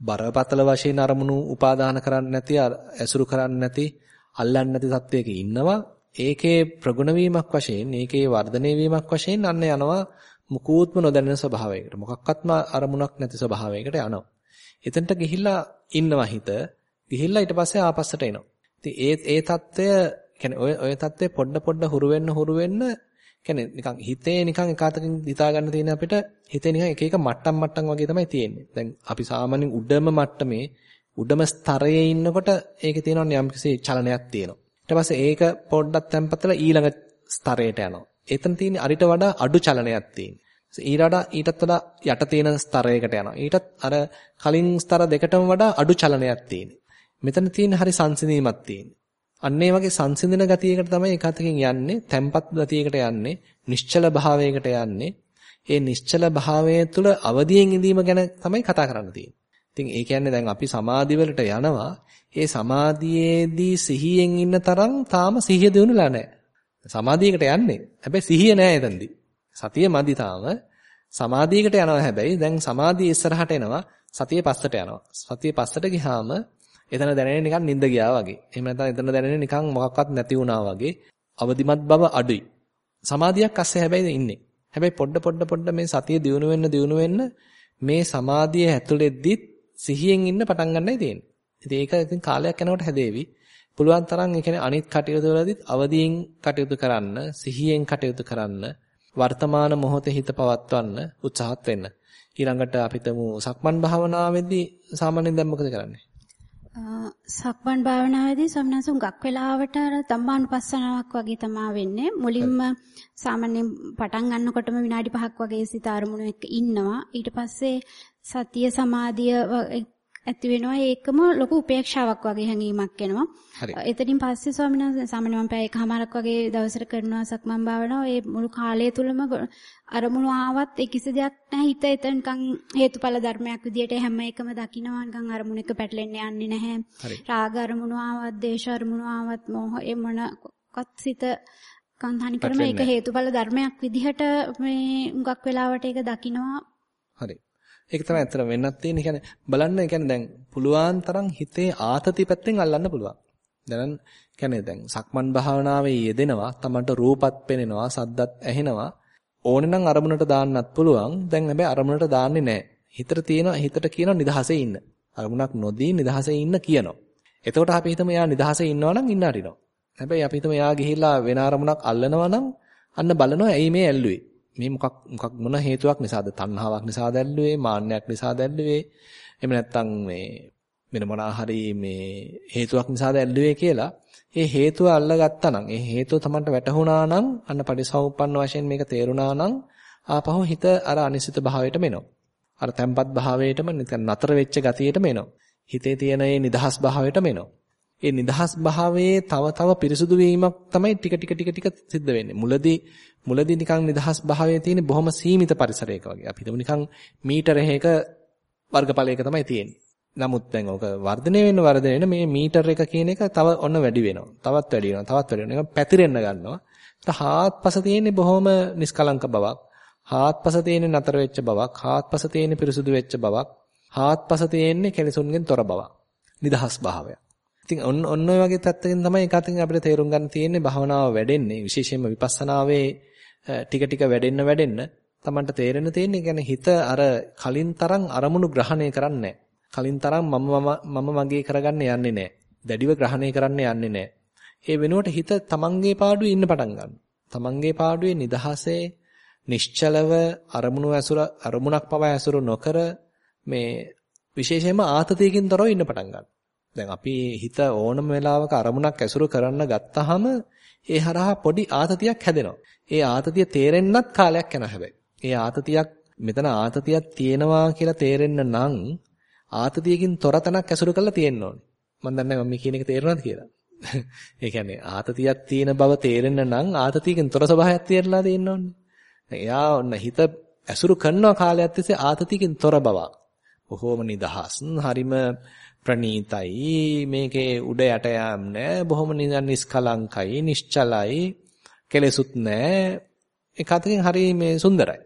බරපතල වශයෙන් අරමුණු උපාදාන කරන්නේ නැති ඇසුරු කරන්නේ නැති අල්ලන්නේ නැති තත්වයක ඉන්නවා. ඒකේ ප්‍රගුණ වීමක් වශයෙන් ඒකේ වර්ධනය වීමක් වශයෙන් අන්න යනවා මුකුත්ම නොදැනෙන ස්වභාවයකට. මොකක්වත්ම අරමුණක් නැති ස්වභාවයකට යනවා. එතනට ගිහිල්ලා ඉන්නවා හිත. ගිහිල්ලා ඊට පස්සේ ආපස්සට එනවා. ඉතින් ඒ ඒ తত্ত্বය කියන්නේ ඔය ඔය తত্ত্বය පොඩ පොඩ හුරු වෙන්න හුරු වෙන්න කියන්නේ නිකන් හිතේ නිකන් එකතකින් හිතා ගන්න තියෙන අපිට හිතේ නිකන් එක එක මට්ටම් මට්ටම් වගේ තමයි තියෙන්නේ. දැන් අපි සාමාන්‍යයෙන් උඩම මට්ටමේ උඩම ස්තරයේ ඉන්නකොට ඒකේ තියෙනවා නම් කිසි චලනයක් තියෙනවා. ඊට පස්සේ ඒක පොඩ්ඩක් තැම්පතලා ඊළඟ ස්තරයට යනවා. එතන තියෙන අරිට වඩා අඩු චලනයක් තියෙනවා. ඊට වඩා ඊටත් වඩා යට තියෙන ස්තරයකට යනවා. ඊටත් අර කලින් ස්තර දෙකටම වඩා අඩු චලනයක් තියෙනවා. මෙතන තියෙන හරි සංසිඳීමක් තියෙනවා. අන්න ඒ වගේ සංසිඳන ගතියකට තමයි එකතකින් යන්නේ, tempat ගතියකට යන්නේ, නිශ්චල භාවයකට යන්නේ. ඒ නිශ්චල භාවය තුළ අවදියෙන් ඉඳීම ගැන තමයි කතා කරන්න තියෙන්නේ. ඉතින් ඒ කියන්නේ දැන් අපි සමාධි වලට යනවා. ඒ සමාධියේදී සිහියෙන් ඉන්න තරම් තාම සිහිය දිනුලා නැහැ. සමාධියකට යන්නේ. හැබැයි සිහිය නැහැ එතනදී. සතිය මදි තාම. සමාධියකට යනවා හැබැයි දැන් සමාධිය ඉස්සරහට එනවා. සතිය පස්සට යනවා. සතිය පස්සට ගියාම එතන දැනෙන්නේ නිකන් නිින්ද ගියා වගේ. එහෙම නැත්නම් එතන දැනෙන්නේ නිකන් මොකක්වත් නැති වුණා වගේ. අවදිමත් බව අඩුයි. සමාධියක් අස්සේ හැබැයි ඉන්නේ. හැබැයි පොඩ පොඩ පොඩ මේ සතිය දියුණු වෙන්න දියුණු වෙන්න මේ සමාධිය ඇතුළෙද්දිත් සිහියෙන් ඉන්න පටන් ගන්නයි තියෙන්නේ. ඉතින් ඒක ඉතින් කාලයක් යනකොට හැදේවි. පුළුවන් තරම් ඒ කියන්නේ අනිත් කටයුතු වලදීත් අවදියෙන් කටයුතු කරන්න, සිහියෙන් කටයුතු කරන්න, වර්තමාන මොහොතේ හිත පවත්වන්න උත්සාහත් වෙන්න. ඊළඟට අපිටම සක්මන් භාවනාවේදී සාමාන්‍යයෙන් දැන් මොකද කරන්නේ? සක්මන් භාවනාවේදී සම්නස උඟක් වෙලාවට අර ධම්මානුපස්සනාවක් වගේ තමයි වෙන්නේ. මුලින්ම සාමාන්‍යයෙන් පටන් ගන්නකොටම විනාඩි 5ක් වගේ සිත අරමුණු එක්ක ඉන්නවා. ඊට පස්සේ සතිය සමාධිය ඇති වෙනවා ඒකම ලොකු උපේක්ෂාවක් වගේ හැඟීමක් එනවා. එතනින් පස්සේ ස්වාමීන් වහන්සේ සාමාන්‍යයෙන් මම පැය එකමාරක් වගේ දවසට කරනවා සක්මන් භාවනාව. ඒ මුළු කාලය තුලම අරමුණු ආවත් ඒ කිසි දෙයක් නැහැ. හිත එතනකන් හේතුඵල ධර්මයක් විදියට හැම එකම දකින්නවා නිකන් අරමුණ එක පැටලෙන්න යන්නේ නැහැ. රාග අරමුණු ආවත්, දේශ අරමුණු ආවත්, මොහ ඒ මොනකත් සිත කන්ධානි කරම ඒක හේතුඵල ධර්මයක් විදිහට මේ උඟක් වෙලාවට ඒක දකින්නවා. හරි. ඒක තමයි ඇත්තට වෙන්නත් තියෙන්නේ. කියන්නේ බලන්න කියන්නේ දැන් පුළුවන් තරම් හිතේ ආතති පැත්තෙන් අල්ලන්න පුළුවන්. දැන් කියන්නේ දැන් සක්මන් භාවනාවේ යෙදෙනවා. තමන්ට රූපත් පෙනෙනවා, සද්දත් ඇහෙනවා. ඕනේ නම් අරමුණට දාන්නත් පුළුවන්. දැන් හැබැයි අරමුණට දාන්නේ නැහැ. හිතට තියෙන හිතට කියන නිදහසේ ඉන්න. අරමුණක් නොදී නිදහසේ ඉන්න කියනවා. එතකොට අපි හිතමු එයා නිදහසේ ඉන්නවා නම් ඉන්න අරිනවා. හැබැයි අපි හිතමු එයා ගිහිල්ලා වෙන අරමුණක් අල්ලනවා නම් අන්න බලනවා ඇයි මේ ඇල්ලුවේ. මේ මොකක් මොකක් මොන හේතුවක් නිසාද? තණ්හාවක් නිසාද ඇල්ලුවේ? මාන්නයක් නිසාද ඇල්ලුවේ? එහෙම නැත්නම් මේ වෙන මොනවා හරි මේ හේතුවක් නිසාද ඇල්ලුවේ කියලා ඒ හේතුව අල්ලගත්තා නම් ඒ හේතුව Tamanට වැටහුණා නම් අන්න පරිසම්පන්න වශයෙන් මේක තේරුණා නම් ආපහු හිත අර අනිසිත භාවයටම එනවා. අර තැම්පත් භාවයටම නතර වෙච්ච ගතියටම එනවා. හිතේ තියෙන ඒ නිදහස් භාවයටම එනවා. ඒ නිදහස් භාවයේ තව තව පිරිසුදු වීමක් තමයි ටික ටික ටික ටික සිද්ධ වෙන්නේ. මුලදී මුලදී නිකන් නිදහස් භාවයේ තියෙන බොහොම සීමිත පරිසරයක වගේ. අපි හිතමු නිකන් මීටර එකක වර්ගඵලයක තමයි තියෙන්නේ. නමුත් දැන් ඕක වර්ධනය වෙන්න වර්ධනය වෙන මේ මීටර එක කියන එක තව ඔන්න වැඩි වෙනවා. තවත් වැඩි වෙනවා. තවත් වැඩි වෙනවා. ඒක පැතිරෙන්න ගන්නවා. හාත්පස තියෙන්නේ බොහොම නිස්කලංක බවක්. හාත්පස තියෙන්නේ නතර වෙච්ච බවක්. හාත්පස තියෙන්නේ පිරිසුදු වෙච්ච බවක්. හාත්පස තියෙන්නේ කෙලෙසුන්ගෙන් තොර බවක්. නිදහස් භාවයක්. ඉතින් ඔන්න ඔන්න ඔය වගේ තත්ත්වකින් තමයි එක අතකින් අපිට තේරුම් ගන්න තියෙන්නේ භවනාව වැඩෙන්නේ විශේෂයෙන්ම විපස්සනාවේ ටික ටික වැඩෙන්න වැඩෙන්න Tamanට තේරෙන්න තියෙන්නේ කියන්නේ හිත අර කලින් තරම් අරමුණු ග්‍රහණය කරන්නේ කලින් තරම් මම මම මගේ කරගන්න යන්නේ නැහැ. දැඩිව ග්‍රහණය කරන්න යන්නේ නැහැ. ඒ වෙනුවට හිත තමන්ගේ පාඩුවේ ඉන්න පටන් ගන්නවා. තමන්ගේ පාඩුවේ නිදහසේ නිශ්චලව අරමුණු ඇසුර අරමුණක් පවා ඇසුරු නොකර මේ විශේෂයෙන්ම ආතතියකින් තොරව ඉන්න පටන් ගන්නවා. දැන් අපි හිත ඕනම වෙලාවක අරමුණක් ඇසුරු කරන්න ගත්තාම ඒ හරහා පොඩි ආතතියක් හැදෙනවා. ඒ ආතතිය තේරෙන්නත් කාලයක් යනවා හැබැයි. ඒ ආතතියක් මෙතන ආතතියක් තියෙනවා කියලා තේරෙන්න නම් ආතතියකින් තොර තැනක් ඇසුරු කරලා තියෙන්න ඕනේ. මම දන්නේ මම මේ කියන එක තේරුණාද කියලා. ඒ කියන්නේ ආතතියක් තියෙන බව තේරෙන්න නම් ආතතියකින් තොර ස්වභාවයක් තියෙන්නලා තියෙන්න ඕනේ. එයා ඔන්න හිත ඇසුරු කරන කාලයක් තිස්සේ ආතතියකින් තොර බවක්. බොහෝම නිදහස්. හරිම ප්‍රණීතයි. මේකේ උඩ යට යාම් නෑ. බොහොම නිස්කලංකයි නිශ්චලයි. කෙලෙසුත් නෑ. ඒක අතකින් හරි මේ සුන්දරයි.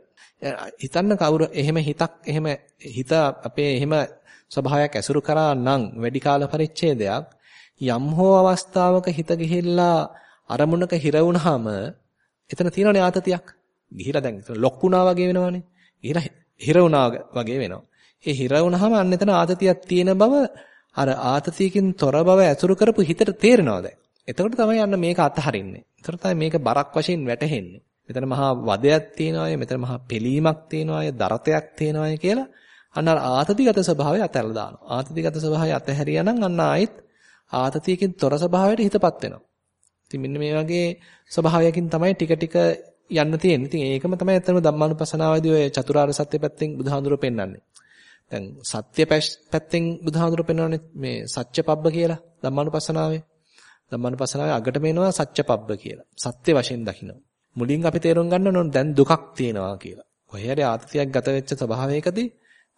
හිතන්න කවුරු එහෙම හිතක් එහෙම හිත අපේ එහෙම ස්වභාවයක් ඇසුරු කරා නම් වැඩි කාල පරිච්ඡේදයක් යම් හෝ අවස්ථාවක හිත ගිහිල්ලා අරමුණක හිර වුණාම එතන තියෙනනේ ආතතියක්. ගිහිලා දැන් ලොක්ුණා වගේ වෙනවනේ. ගිහිලා හිර වුණා වගේ වෙනවා. ඒ හිර වුණාම අන්න එතන ආතතියක් තියෙන බව අර ආතතියකින් තොර බව ඇසුරු කරපු හිතට තේරෙනවා දැන්. එතකොට තමයි යන්න මේක අතහරින්නේ. එතකොට තමයි මේක බරක් වශයෙන් වැටහෙන්නේ. මෙතන මහා වදයක් තියෙනවාය, මෙතන මහා පිළීමක් තියෙනවාය, දරතයක් තියෙනවාය කියලා අන්න අර ආතතිගත ස්වභාවය අතහැරලා දානවා. ආතතිගත ස්වභාවය අතහැරියා නම් අන්න ආයෙත් ආතතියකින් තොර ස්වභාවයට හිතපත් වෙනවා. ඉතින් මෙන්න මේ වගේ ස්වභාවයකින් තමයි ටික ටික යන්න තියෙන්නේ. ඉතින් ඒකම තමයි අත්‍තරම ධම්මානුපස්සනාවේදී ඔය චතුරාර්ය සත්‍ය පැත්තෙන් බුදුහාඳුර පෙන්වන්නේ. දැන් සත්‍ය පැත්තෙන් බුදුහාමුදුරු පෙන්වන්නේ මේ සත්‍යපබ්බ කියලා ධම්මානුපස්සනාවේ. ධම්මානුපස්සනාවේ අගට මේනවා සත්‍යපබ්බ කියලා. සත්‍ය වශයෙන් දකින්න. මුලින් අපි තේරුම් ගන්න ඕන දැන් දුකක් තියෙනවා කියලා. කොහේ හරි ආතතියක් ගත වෙච්ච ස්වභාවයකදී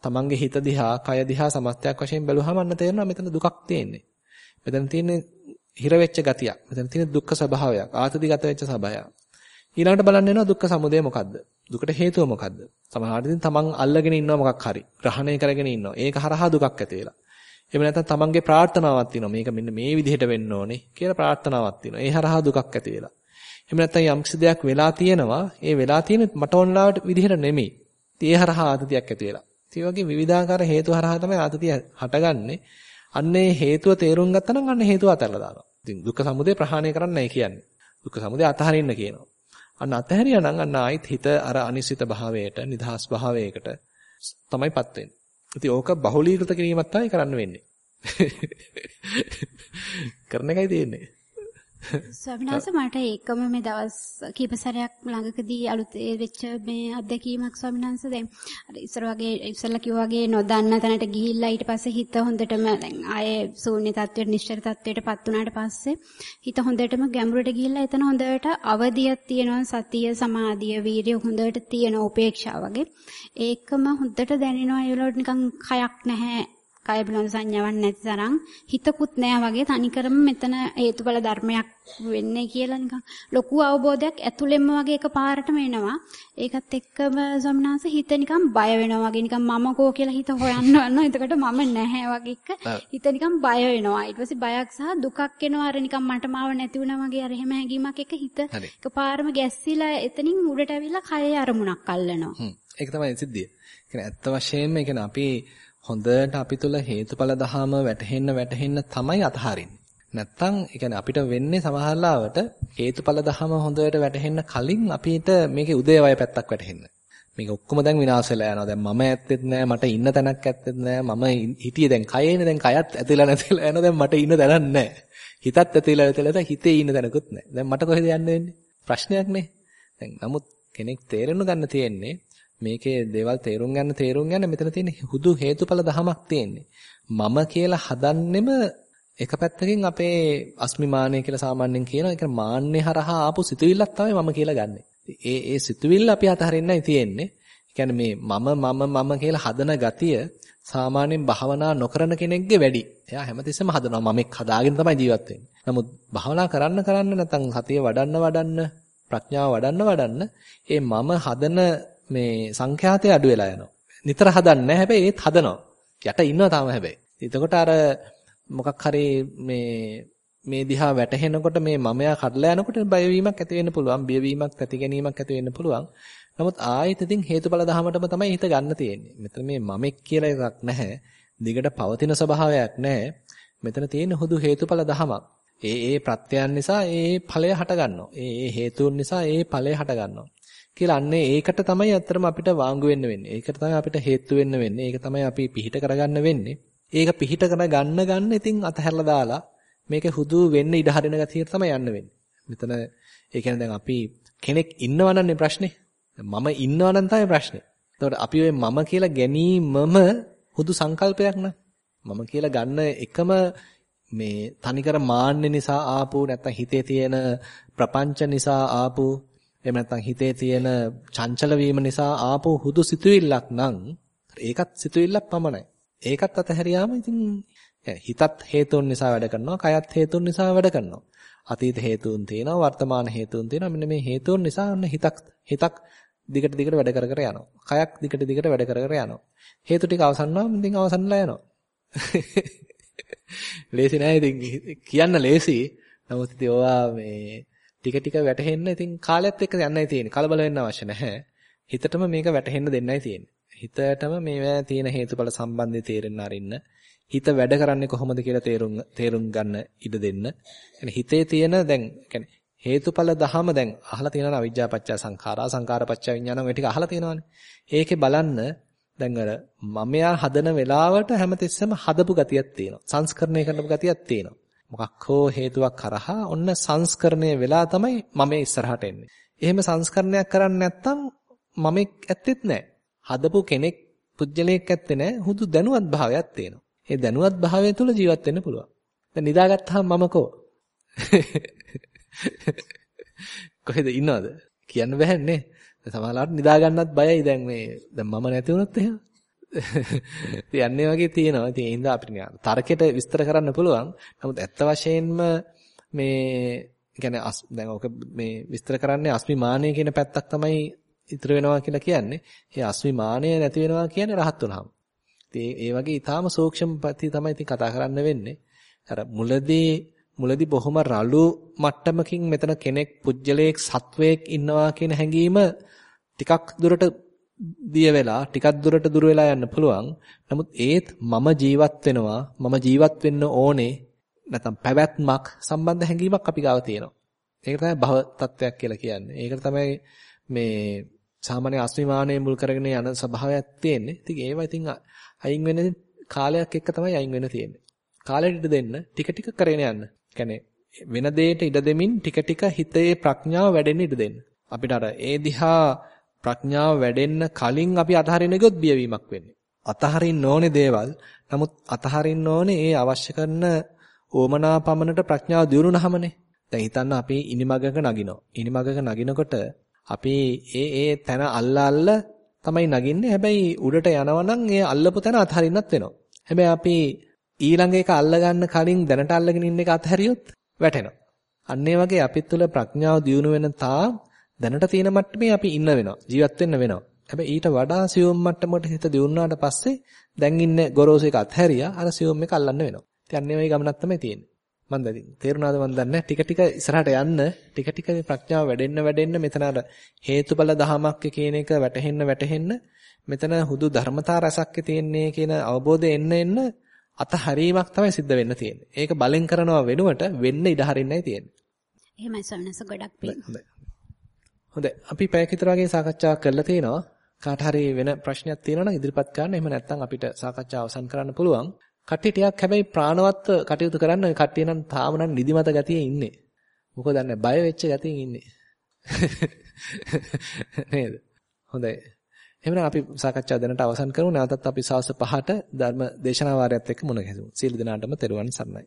තමන්ගේ හිත දිහා, කය දිහා සමස්තයක් වශයෙන් බැලුවහම අන්න තේරෙනවා මෙතන දුකක් තියෙන්නේ. මෙතන තියෙන්නේ හිර වෙච්ච ගතියක්. මෙතන තියෙන දුක්ඛ ස්වභාවයක්, ආතති ගත වෙච්ච ස්වභාවයක්. ඊළඟට බලන්න වෙනවා දුක්ඛ සමුදය මොකද්ද? දුකට හේතුව මොකද්ද? සමහරවිට ඉතින් තමන් අල්ලගෙන ඉන්නවා මොකක් හරි. ග්‍රහණය කරගෙන ඉන්නවා. ඒක හරහා දුකක් ඇති වෙලා. එහෙම නැත්නම් තමන්ගේ ප්‍රාර්ථනාවක් තියෙනවා. මේක මෙන්න මේ විදිහට වෙන්න ඕනේ කියලා ප්‍රාර්ථනාවක් තියෙනවා. ඒ හරහා දුකක් ඇති වෙලා. එහෙම නැත්නම් යම්කිසි දෙයක් වෙලා තියෙනවා. ඒ වෙලා තියෙන මට ඕනලාවට විදිහට නෙමෙයි. ඉතින් ඒ හරහා ආතතියක් ඇති වෙලා. ඒ වගේ විවිධාකාර හේතු හරහා තමයි ආතතිය හටගන්නේ. අන්නේ හේතුව තේරුම් ගත්තා නම් අන්න හේතුව අතහැරලා දානවා. ඉතින් දුක්ඛ සමුදය ප්‍රහාණය කරන්න නැහැ කියන්නේ. දුක්ඛ සමුදය අතහරින්න කියනවා. අන්න අතහැරියා නම් අන්න ආයිත් හිත අර අනිසිත භාවයට, නිදහස් භාවයකට තමයිපත් වෙන්නේ. ඉතින් ඕක බහුලීකృత කිරීමක් තමයි කරන්න වෙන්නේ. කරන එකයි තියෙන්නේ. ස්වාමීන් වහන්සේ මට ඒකම මේ දවස් කීප සැරයක් ළඟකදී අලුත් වෙච්ච මේ අත්දැකීමක් ස්වාමීන් වහන්සේ දැන් අර ඉස්සර වගේ ඉස්සෙල්ලා කිව්වා වගේ නොදන්න තැනට ගිහිල්ලා ඊට පස්සේ හිත හොඳටම දැන් ආයේ ශූන්‍ය තත්වයට නිශ්චල තත්වයටපත් වුණාට පස්සේ හිත හොඳටම ගැඹුරට ගිහිල්ලා එතන හොඳට අවදියක් තියෙනවා සතිය සමාධිය වීරිය හොඳට තියෙන උපේක්ෂාව වගේ. ඒකම හොඳට දැනෙනවා. ඒ වලට නිකන් කයක් නැහැ. කය පිළිබඳ සංඥාවක් නැති තරම් හිතකුත් නෑ වගේ තනිකරම මෙතන හේතුඵල ධර්මයක් වෙන්නේ කියලා නිකන් ලොකු අවබෝධයක් ඇතුළෙන්ම වගේ එකපාරටම එනවා. ඒකත් එක්කම සම්නාස හිත නිකන් බය වෙනවා වගේ නිකන් මම කෝ කියලා හිත හොයන්න යනවා. එතකොට මම නැහැ වගේ එක හිත නිකන් බය වෙනවා. ඊට පස්සේ බයක් සහ දුකක් එනවා. අර නිකන් මට මාව නැති වුණා වගේ අර එහෙම හැඟීමක් එක හිත එකපාරම ගැස්සිලා එතනින් උඩට ඇවිල්ලා කයේ අරමුණක් අල්ලනවා. ඒක තමයි සිද්ධිය. ඒ ඇත්ත වශයෙන්ම ඒ අපි හොඳට අපි තුල හේතුඵල දහම වැටහෙන්න වැටහෙන්න තමයි අතහරින්නේ. නැත්තම් ඒ කියන්නේ අපිට වෙන්නේ සමහරලාවට හේතුඵල දහම හොඳට වැටහෙන්න කලින් අපිට මේකේ උදේවය පැත්තක් වැටහෙන්න. මේක ඔක්කොම දැන් විනාශ වෙලා යනවා. දැන් මම ඇත්තෙත් නෑ, මට ඉන්න තැනක් ඇත්තෙත් නෑ. මම හිටියේ දැන් කයේනේ දැන් කයත් ඇතිලා නැතිලා යනවා. දැන් මට ඉන්න තැනක් නෑ. හිතත් ඇතිලා නැතිලා හිතේ ඉන්න තැනකුත් නෑ. දැන් මට කොහෙද යන්න වෙන්නේ? ප්‍රශ්නයක් නේ. දැන් නමුත් කෙනෙක් තේරෙන්න ගන්න තියෙන්නේ මේකේ දේවල් තේරුම් ගන්න තේරුම් ගන්න මෙතන තියෙන හුදු හේතුඵල දහමක් තියෙන්නේ. මම කියලා හදන්නෙම එක පැත්තකින් අපේ අස්මිමානය කියලා සාමාන්‍යයෙන් කියනවා. ඒක මාන්නේ හරහා ආපු සිතුවිල්ලක් තමයි මම කියලා ගන්නෙ. ඒ ඒ සිතුවිල්ල අපි අතහරින්නයි තියෙන්නේ. කියන්නේ මේ මම මම මම කියලා හදන ගතිය සාමාන්‍යයෙන් භාවනා නොකරන කෙනෙක්ගේ වැඩි. එයා හැමතිස්සෙම හදනවා මම එක් හදාගෙන තමයි ජීවත් වෙන්නේ. නමුත් භාවනා කරන්න කරන්න නැත්නම් සතිය වඩන්න වඩන්න ප්‍රඥාව වඩන්න වඩන්න ඒ මම හදන මේ සංඛ්‍යාතය අඩු වෙලා යනවා. නිතර හදන්නේ හැබැයි ඒත් හදනවා. යට ඉන්නවා තාම හැබැයි. එතකොට අර මොකක් හරි මේ මේ දිහා වැටහෙනකොට මේ මමයා කඩලා යනකොට බයවීමක් ඇති වෙන්න පුළුවන්. බියවීමක් ඇති ගැනීමක් ඇති වෙන්න පුළුවන්. නමුත් ආයෙත් ඉතින් හේතුඵල ධහමටම තමයි හිත ගන්න තියෙන්නේ. මෙතන මේ මමෙක් කියලා එකක් නැහැ. දිගට පවතින ස්වභාවයක් නැහැ. මෙතන තියෙන හුදු හේතුඵල ධහමක්. ඒ ඒ ප්‍රත්‍යයන් නිසා ඒ ඵලය හට ගන්නවා. ඒ ඒ හේතුන් නිසා ඒ ඵලය හට ගන්නවා. කියලා අන්නේ ඒකට තමයි අත්‍තරම අපිට වාංගු වෙන්න වෙන්නේ. ඒකට තමයි අපිට හේතු වෙන්න වෙන්නේ. ඒක තමයි අපි පිහිට කරගන්න වෙන්නේ. ඒක පිහිට කරගන්න ගන්න ඉතින් අතහැරලා දාලා මේක හුදු වෙන්න ඉඩ හරින ගතියට තමයි යන්න වෙන්නේ. මෙතන ඒ කියන්නේ දැන් අපි කෙනෙක් ඉන්නවනන්නේ ප්‍රශ්නේ. මම ඉන්නවනම් තමයි ප්‍රශ්නේ. එතකොට අපි ඔය මම කියලා ගැනීමම හුදු සංකල්පයක් න ะ. මම කියලා ගන්න එකම මේ තනිකර මාන්න නිසා ආපු නැත්නම් හිතේ තියෙන ප්‍රපංච නිසා ආපු එහෙම නැත්නම් හිතේ තියෙන චංචල වීම නිසා ආපු හුදු සිතුවිල්ලක් නම් ඒකත් සිතුවිල්ලක් පමණයි. ඒකත් අතහැරියාම ඉතින් හිතත් හේතුන් නිසා වැඩ කරනවා, කයත් හේතුන් නිසා වැඩ කරනවා. අතීත හේතුන් තියෙනවා, වර්තමාන හේතුන් තියෙනවා. මෙන්න මේ හේතුන් නිසා ඔන්න හිතක් හිතක් දිගට දිගට වැඩ කර කර යනවා. කයක් දිගට දිගට වැඩ කර කර යනවා. හේතු ටික අවසන් වුණාම ඉතින් අවසන්ලා යනවා. ලේසි නෑ ඉතින් කියන්න ලේසි. නමුත් ඉතින් ඕවා මේ ටික ටික වැටහෙන්න ඉතින් කාලයත් එක්ක යන්නයි තියෙන්නේ. කලබල වෙන්න අවශ්‍ය නැහැ. හිතටම මේක වැටහෙන්න දෙන්නයි තියෙන්නේ. හිතටම මේවා තියෙන හේතුඵල සම්බන්ධය තේරෙන්න අරින්න. හිත වැඩ කරන්නේ කොහොමද කියලා තේරුම් තේරුම් ගන්න ඉඩ දෙන්න. يعني හිතේ තියෙන දැන් يعني හේතුඵල දහම දැන් අහලා තියෙනවා අවිජ්ජාපච්චය සංඛාරා සංඛාරපච්චය විඥානං ඔය ටික අහලා තියෙනවානේ. ඒකේ බලන්න දැන් අර මමයා හදන වෙලාවට හැමතිස්සෙම හදපු ගතියක් තියෙනවා. සංස්කරණය කරනපු ගතියක් තියෙනවා. මොකක් හෝ හේතුවක් කරහා ඔන්න සංස්කරණය වෙලා තමයි මම ඉස්සරහට එන්නේ. එහෙම සංස්කරණයක් කරන්නේ නැත්නම් මම ඇත්තෙත් නැහැ. හදපු කෙනෙක් පුජ්‍යලයක් ඇත්තේ නැහැ. හුදු දැනුවත් භාවයක් තියෙනවා. ඒ දැනුවත් භාවය තුල ජීවත් වෙන්න පුළුවන්. දැන් නිදාගත්තාම මම කෝ? කොහෙද ඉන්නවද? කියන්න බෑනේ. සමහරවිට නිදා ගන්නත් බයයි දැන් මේ දැන් මම නැති වුණොත් එහෙම. ඉතින් යන්නේ වගේ තියෙනවා. ඉතින් ඒ හින්දා අපිට තර්කයට විස්තර කරන්න පුළුවන්. නමුත් ඇත්ත වශයෙන්ම මේ කියන්නේ දැන් ඔක මේ විස්තර කරන්නේ අස්මිමානය කියන පැත්තක් තමයි ඉතුරු වෙනවා කියලා කියන්නේ. ඒ අස්මිමානය නැති වෙනවා කියන්නේ රහත් වුණාම. ඉතින් ඒ වගේ ඊටාම සූක්ෂම පැති තමයි ඉතින් කතා කරන්න වෙන්නේ. අර මුලදී මුලදී බොහොම රළු මට්ටමකින් මෙතන කෙනෙක් පුජ්‍යලයක් සත්වයක් ඉන්නවා කියන හැඟීම ටිකක් දුරට දිය වෙලා ටිකක් දුරට දුර වෙලා යන්න පුළුවන්. නමුත් ඒත් මම ජීවත් වෙනවා මම ජීවත් වෙන්න ඕනේ නැත්නම් පැවැත්මක් සම්බන්ධ හැඟීමක් අපි ගාව තියෙනවා. ඒක තමයි භව තත්වයක් කියලා කියන්නේ. ඒකට තමයි මේ සාමාන්‍ය අස්මිමානයේ මුල් කරගෙන යන ස්වභාවයක් තියෙන්නේ. ඉතින් ඒවා ඉතින් අයින් වෙන කාලයක් එක්ක තමයි අයින් වෙන්න තියෙන්නේ. කාලෙට ඉඩ දෙන්න ටික ටික කරගෙන යන්න. කියන්නේ වෙන දෙයකට ඉඩ දෙමින් ටික ටික හිතේ ප්‍රඥාව වැඩෙන්න ඉඩ දෙන්න. අපිට අර ඒ දිහා ප්‍රඥාව වැඩෙන්න කලින් අපි අතහරින ගියොත් බියවීමක් වෙන්නේ. අතහරින්න ඕනේ දේවල්. නමුත් අතහරින්න ඕනේ ඒ අවශ්‍ය කරන ඕමනා පමණට ප්‍රඥාව දියුණුනහමනේ. දැන් හිතන්න අපි ඉනිමගක නගිනවා. ඉනිමගක නගිනකොට අපි ඒ ඒ තැන අල්ලා අල්ල තමයි නගින්නේ. හැබැයි උඩට යනවා නම් ඒ අල්ලපු තැන අතහරින්නත් වෙනවා. හැබැයි අපි ඊළඟ එක අල්ල ගන්න කලින් දැනට අල්ලගෙන ඉන්න එක අතහැරියොත් වැටෙනවා. අන්න ඒ වගේ අපිත් තුළ ප්‍රඥාව දියුණු වෙන තා දැනට තියෙන මට්ටමේ අපි ඉන්න වෙනවා. ජීවත් වෙන්න වෙනවා. හැබැයි ඊට වඩා සියුම් මට්ටමකට හිත දියුණුවාට පස්සේ දැන් ඉන්න ගොරෝසු එක අත්හැරියා අර සියුම් එක අල්ලන්න වෙනවා. ඉතින් අන්න ගමනක් තමයි තියෙන්නේ. මම දැන් තේරුණාද මන් දන්නේ ටික ටික ඉස්සරහට යන්න ටික ටික ප්‍රඥාව වැඩෙන්න වැඩෙන්න මෙතන අර හේතුඵල දහමක් කියන එක වැටහෙන්න වැටහෙන්න මෙතන හුදු ධර්මතා රසක් තියෙන්නේ කියන අවබෝධය එන්න එන්න අතහරීමක් තමයි සිද්ධ වෙන්න තියෙන්නේ. ඒක බලෙන් කරනවා වෙනුවට වෙන්න ඉඩ හරින්නයි තියෙන්නේ. එහෙමයි සවනස ගොඩක් පිං. හොඳයි. හොඳයි. අපි පැය විතර වගේ සාකච්ඡා කරලා තිනවා. කාට හරි වෙන ප්‍රශ්නයක් තියෙනවා නම් ඉදිරිපත් කරන්න. එහෙම නැත්නම් අපිට සාකච්ඡාව අවසන් කරන්න පුළුවන්. කට්ටිය ටිකක් හැබැයි ප්‍රාණවත්ව කටයුතු කරන්න කට්ටිය නම් තාම නම් නිදිමත ගතියේ ඉන්නේ. මොකද දන්නේ බය වෙච්ච ගතියෙන් ඉන්නේ. නේද? හොඳයි. එහෙනම් අපි සාකච්ඡාව දැනට අවසන් කරමු. නැවතත් අපි සවස් 5ට ධර්ම දේශනා වාරයත් එක්ක මුණ ගැසෙමු. සීල දනාටම තෙරුවන් සරණයි.